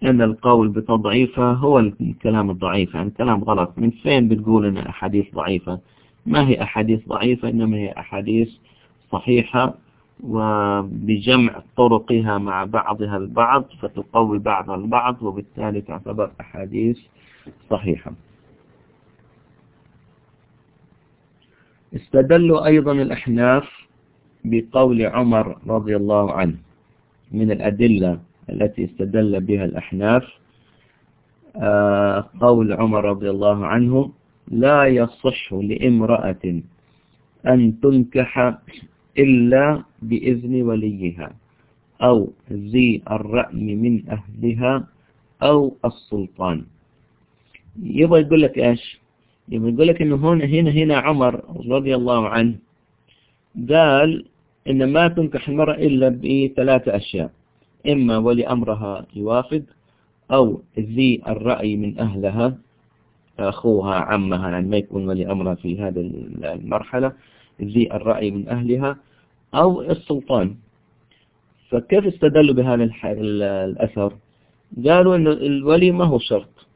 أن القول بتضعيفها هو الكلام الضعيف. يعني كلام غلط. من فين بتقول أن أحاديث ضعيفة؟ ما هي أحاديث ضعيفة إنما هي أحاديث صحيحة وبجمع طرقها مع بعضها البعض فتقوي بعضها البعض وبالتالي تعتبر أحاديث صحيحة. استدلوا أيضا الأحناف بقول عمر رضي الله عنه من الأدلة التي استدل بها الأحناف. آه، قول عمر رضي الله عنه لا يصح لامرأة أن تنكح إلا بإذن وليها أو ذي الرأي من أهلها أو السلطان. يبغى يقول لك إيش؟ يبغى يقول لك إنه هنا هنا هنا عمر رضي الله عنه قال إن ما تنكح المرأة إلا بثلاثة أشياء إما ولي أمرها يوافق أو ذي الرأي من أهلها أخوها عمها يعني ما يكون ولي أمرها في هذه المرحلة. ذي الرأي من أهلها أو السلطان. فكيف استدلوا بهذا الأثر؟ قالوا أن الولي ما هو شرط.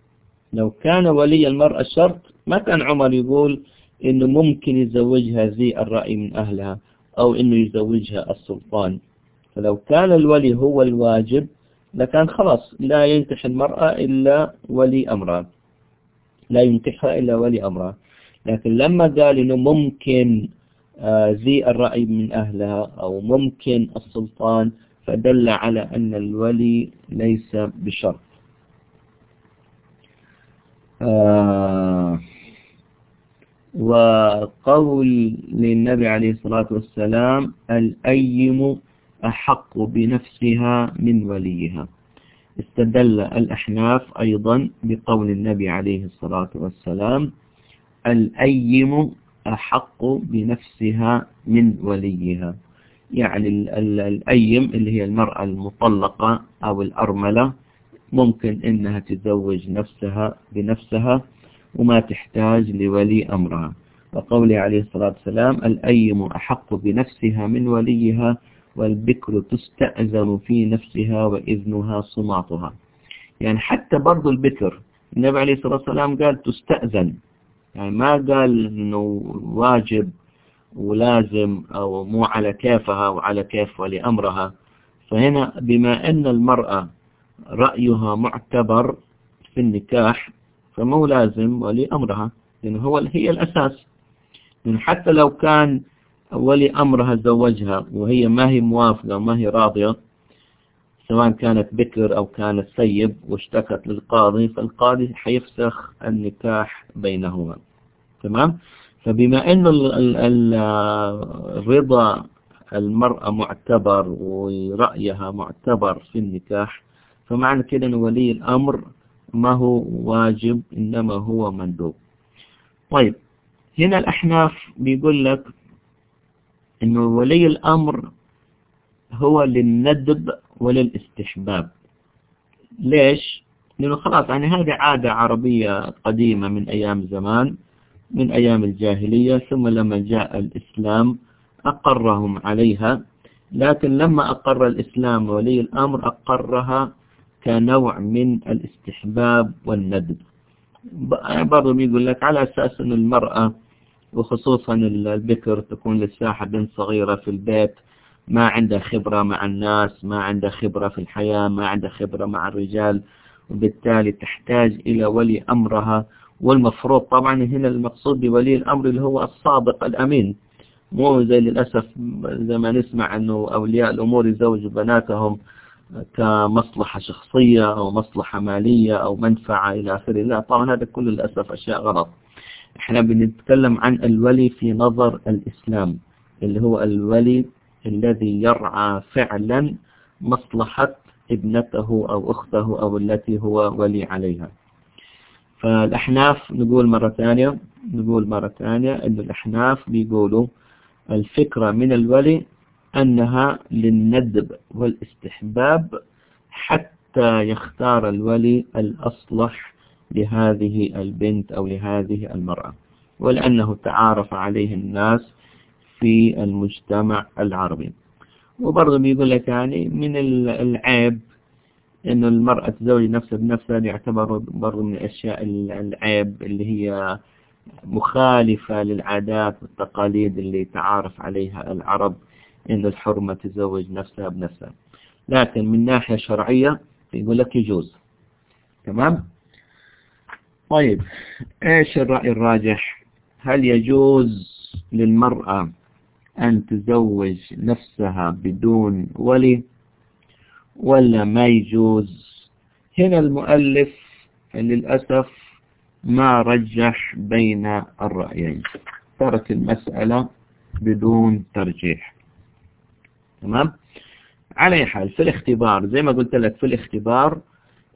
لو كان ولي المرأة شرط ما كان عمر يقول أنه ممكن يزوجها ذي الرأي من أهلها أو أنه يزوجها السلطان. فلو كان الولي هو الواجب لكان خلاص لا ينكح المرأة إلا ولي أمرها لا ينكحها إلا ولي أمرها لكن لما قال إنه ممكن ذي الرأي من أهلها أو ممكن السلطان فدل على أن الولي ليس بشرط. آه، وقول للنبي عليه الصلاة والسلام الأيم أحق بنفسها من وليها. استدل الأحناف أيضا بقول النبي عليه الصلاة والسلام الأيم أحق بنفسها من وليها. يعني الأيم اللي هي المرأة المطلقة أو الأرملة ممكن إنها تزوج نفسها بنفسها وما تحتاج لولي أمرها. وقوله عليه الصلاة والسلام الأيم أحق بنفسها من وليها والبكر تستأذن في نفسها وإذنها صماتها. يعني حتى برضو البكر النبي عليه الصلاة والسلام قال تستأذن. يعني ما قال إنه واجب ولازم أو مو على كيفها وعلى كيف ولي امرها فهنا بما أن المرأة رأيها معتبر في النكاح فمو لازم ولي امرها لأنه هو هي الأساس. يعني حتى لو كان ولي امرها زوجها وهي ما هي موافقة ما هي راضية سواء كانت بكر أو كانت سيب واشتكت للقاضي فالقاضي حيفسخ النكاح بينهما. تمام؟ فبما أن الرضا المرأة معتبر ورأيها معتبر في النكاح فمعنى كده أن ولي الأمر ما هو واجب إنما هو مندوب. طيب هنا الأحناف بيقول لك أنه ولي الأمر هو للندب وللاستحباب. ليش؟ لأنه خلاص يعني هذه عادة عربية قديمة من أيام زمان. من أيام الجاهلية ثم لما جاء الإسلام أقرهم عليها. لكن لما أقر الإسلام ولي الأمر أقرها كنوع من الاستحباب والندب. برضو بيقول لك على أساس أن المرأة وخصوصا البكر تكون للساحة بنت صغيرة في البيت ما عنده خبرة مع الناس ما عنده خبرة في الحياة ما عنده خبرة مع الرجال وبالتالي تحتاج إلى ولي أمرها والمفروض طبعا هنا المقصود بولي الأمر اللي هو الصادق الأمين. مو زي للأسف زي ما نسمع أنه أولياء الأمور يزوجوا بناتهم كمصلحة شخصية أو مصلحة مالية أو منفعة إلى آخره. لا طبعا هذا كل للأسف أشياء غلط. إحنا بنتكلم عن الولي في نظر الإسلام اللي هو الولي الذي يرعى فعلا مصلحة ابنته أو أخته أو التي هو ولي عليها. فالأحناف نقول مرة ثانية نقول مرة ثانية أن الأحناف بيقولوا الفكرة من الولي أنها للندب والاستحباب حتى يختار الولي الأصلح لهذه البنت أو لهذه المرأة ولأنه تعارف عليه الناس في المجتمع العربي. وبرضه بيقول لك يعني من العيب إنه المرأة تزوج نفسها بنفسها يعتبر برضه من الأشياء العيب اللي هي مخالفة للعادات والتقاليد اللي تعارف عليها العرب ان الحرمة تزوج نفسها بنفسها. لكن من ناحية شرعية يقول لك يجوز. تمام؟ طيب إيش الرأي الراجح؟ هل يجوز للمرأة أن تزوج نفسها بدون ولي؟ ولا ما يجوز. هنا المؤلف للأسف ما رجح بين الرأيين. ترك المسألة بدون ترجيح. تمام؟ على أي حال في الاختبار زي ما قلت لك في الاختبار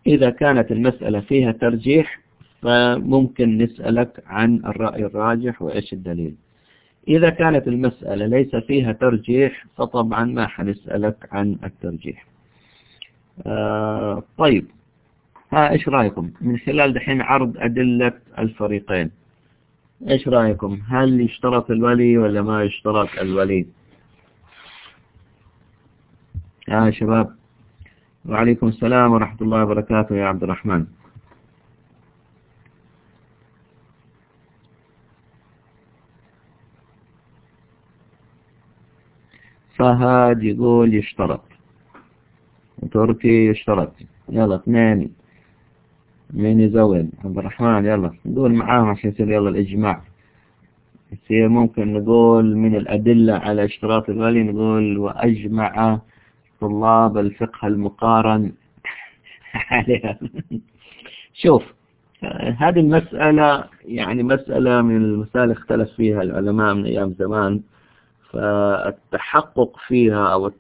إذا كانت المسألة فيها ترجيح فممكن نسألك عن الرأي الراجح وإيش الدليل. إذا كانت المسألة ليس فيها ترجيح فطبعا ما حنسألك عن الترجيح. آه طيب. ها إيش رأيكم؟ من خلال دحين عرض أدلة الفريقين. إيش رأيكم؟ هل يشترط الولي ولا ما يشترط الولي؟ يا شباب. وعليكم السلام ورحمة الله وبركاته يا عبد الرحمن. فهد يقول يشترط. وتركي يشترط يلا اثنين. مين يزود عبد الرحمن يلا. نقول معاهم عشان يصير يلا الإجماع. يصير ممكن نقول من الأدلة على اشتراط الولي نقول وأجمع طلاب الفقه المقارن <laughs> عليها. شوف هذه المسألة يعني مسألة من المسائل اختلف فيها العلماء من أيام زمان فالتحقق فيها أو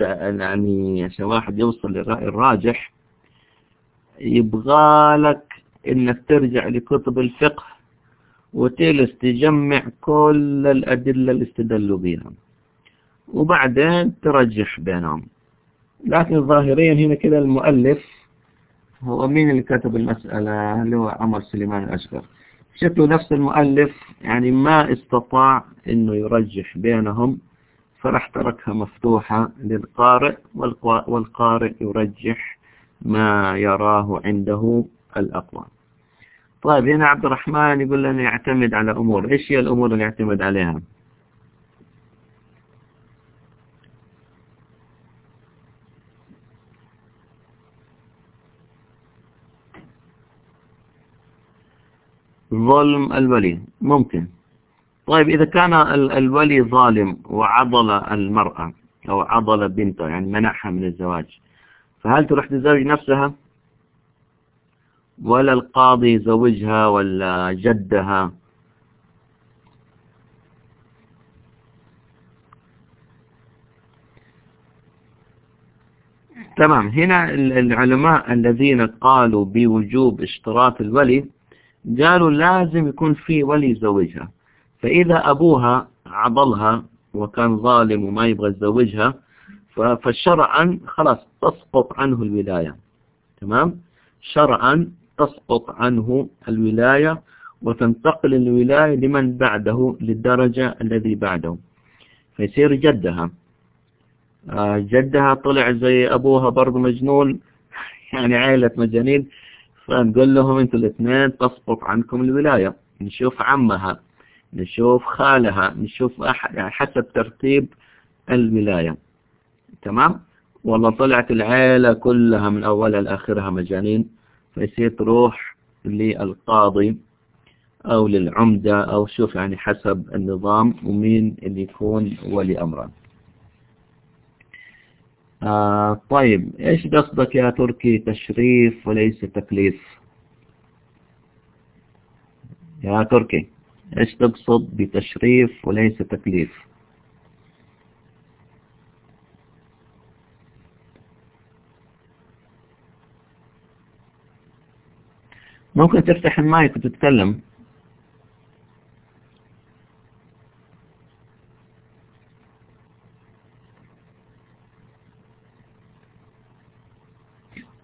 يعني عشان واحد يوصل للرأي الراجح يبغى لك إنك ترجع لكتب الفقه وتجلس تجمع كل الأدلة اللي استدلوا بها وبعدين ترجح بينهم. لكن ظاهريا هنا كده المؤلف هو مين اللي كتب المسألة؟ اللي هو عمر سليمان الأشقر. شكله نفس المؤلف يعني ما استطاع إنه يرجح بينهم. فراح تركها مفتوحة للقارئ والقارئ يرجح ما يراه عنده الأقوى طيب هنا عبد الرحمن يقول لنا يعتمد على أمور. إيش هي الأمور اللي يعتمد عليها؟ ظلم الولي ممكن. طيب إذا كان الولي ظالم وعضل المرأة أو عضل بنته يعني منعها من الزواج فهل تروح تزوج نفسها؟ ولا القاضي يزوجها ولا جدها؟ تمام. هنا العلماء الذين قالوا بوجوب اشتراط الولي قالوا لازم يكون في ولي يزوجها فإذا أبوها عضلها وكان ظالم وما يبغى يزوجها فشرعا خلاص تسقط عنه الولاية. تمام؟ شرعا تسقط عنه الولاية وتنتقل الولاية لمن بعده للدرجة الذي بعده. فيصير جدها. آه، جدها طلع زي أبوها برضو مجنون <laughs> يعني عائلة مجانين فنقول لهم أنتوا الاثنين تسقط عنكم الولاية. نشوف عمها. نشوف خالها نشوف يعني حسب ترتيب الولاية تمام؟ والله طلعت العائلة كلها من أولها لآخرها مجانين فيصير تروح للقاضي أو للعمدة أو شوف يعني حسب النظام ومين اللي يكون ولي أمره آه طيب إيش قصدك يا تركي؟ تشريف وليس تكليف؟ يا تركي. إيش تقصد بتشريف وليس تكليف؟ ممكن تفتح المايك وتتكلم.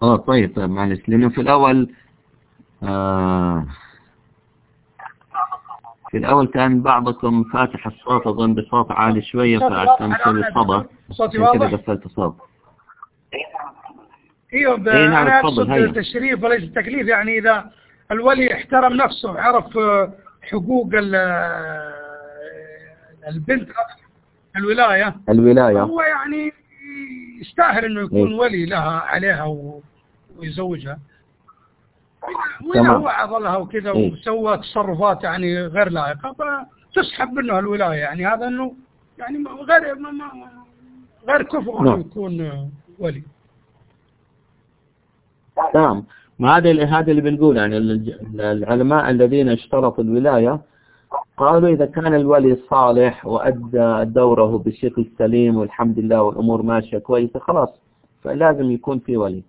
آه طيب طيب معلش لأنه في الأول آه في الأول كان بعضكم فاتح الصوت أظن بصوت عالي شوية صدى. صوتي واضح؟ قفلت الصوت. إيوه إيه نعم أنا أقصد التشريف وليس التكليف. يعني إذا الولي احترم نفسه وعرف حقوق البنت الولاية. الولاية. هو يعني يستاهل إنه يكون إيه؟ ولي لها عليها ويزوجها. هو عضلها وكذا إيه؟ وسوى تصرفات يعني غير لائقة فتسحب منه الولاية يعني. هذا إنه يعني غير ما غير كفؤ إنه نعم. يكون ولي. تمام ما هذا هذا اللي بنقول يعني العلماء الذين اشترطوا الولاية قالوا إذا كان الولي صالح وأدى دوره بشكل سليم والحمد لله والأمور ماشية كويسة خلاص فلازم يكون في ولي.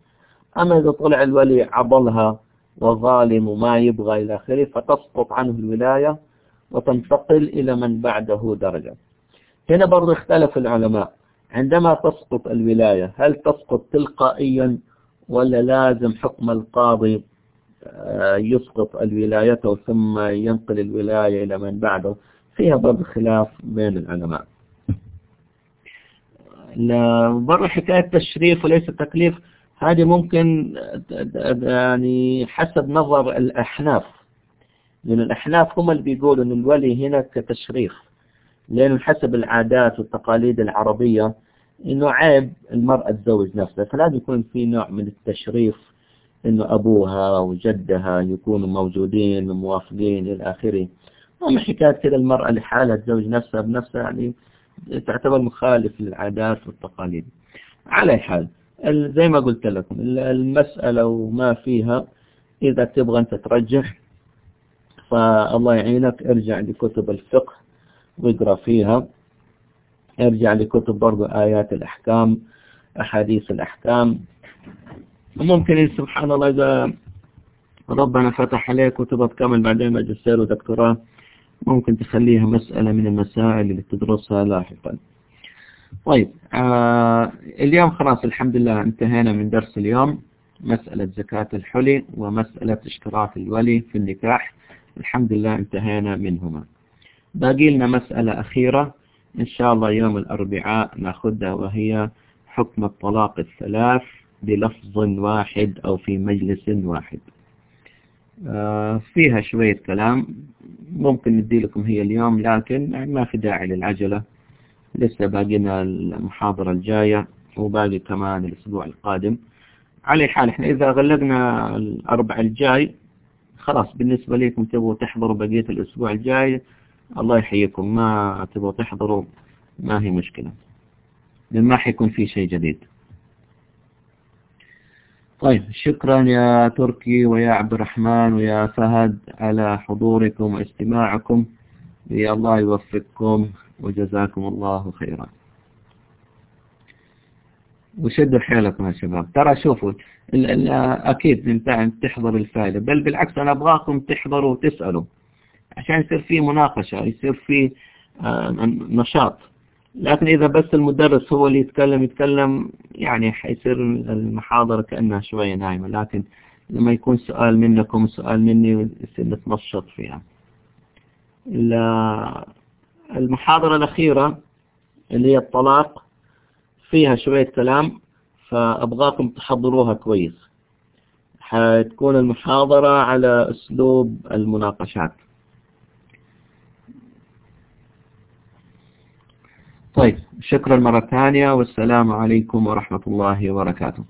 أما إذا طلع الولي عضلها وظالم وما يبغى إلى آخره فتسقط عنه الولاية وتنتقل إلى من بعده درجة. هنا برضو اختلف العلماء. عندما تسقط الولاية هل تسقط تلقائيا ولا لازم حكم القاضي آه، يسقط الولاية ثم ينقل الولاية إلى من بعده؟ فيها برضو خلاف بين العلماء. برضو حكاية تشريف وليس تكليف. هذه ممكن يعني حسب نظر الأحناف لأن الأحناف هم اللي بيقولوا أن الولي هنا كتشريف لأنه حسب العادات والتقاليد العربية أنه عيب المرأة تزوج نفسها فلازم يكون في نوع من التشريف أنه أبوها وجدها يكونوا موجودين وموافقين إلى آخره. أما حكاية كده المرأة لحالها تزوج نفسها بنفسها يعني تعتبر مخالف للعادات والتقاليد. على حال زي ما قلت لكم المسألة وما فيها إذا تبغى أنت ترجح فالله يعينك ارجع لكتب الفقه واقرأ فيها. ارجع لكتب برضو آيات الأحكام أحاديث الأحكام. ممكن سبحان الله إذا ربنا فتح عليك وتبغى تكمل بعدين ماجستير ودكتوراه ممكن تخليها مسألة من المسائل اللي تدرسها لاحقا. طيب آه اليوم خلاص الحمد لله انتهينا من درس اليوم مسألة زكاة الحلي ومسألة اشتراك الولي في النكاح الحمد لله انتهينا منهما. باقي لنا مسألة أخيرة إن شاء الله يوم الأربعاء نأخذها وهي حكم الطلاق الثلاث بلفظ واحد أو في مجلس واحد. آه، فيها شوية كلام ممكن ندي لكم هي اليوم لكن ما في داعي للعجلة. لسه باقينا المحاضرة الجاية وباقي كمان الأسبوع القادم. على حال إحنا إذا غلقنا الأربع الجاي خلاص بالنسبة لكم تبغوا تحضروا بقية الأسبوع الجاي الله يحييكم. ما تبغوا تحضروا ما هي مشكلة. لأن ما حيكون في شيء جديد. طيب شكرا يا تركي ويا عبد الرحمن ويا فهد على حضوركم واستماعكم. يا الله يوفقكم. وجزاكم الله خيرا. وشدوا حيلكم يا شباب. ترى شوفوا أكيد انت تحضر الفائدة بل بالعكس أنا أبغاكم تحضروا وتسألوا عشان يصير في مناقشة يصير في آه، نشاط. لكن إذا بس المدرس هو اللي يتكلم يتكلم يعني حيصير المحاضرة كأنها شوية نايمة. لكن لما يكون سؤال منكم سؤال مني يصير نتنشط فيها. المحاضرة الأخيرة اللي هي الطلاق فيها شوية كلام فأبغاكم تحضروها كويس. حتكون المحاضرة على أسلوب المناقشات. طيب شكرا مرة ثانية والسلام عليكم ورحمة الله وبركاته.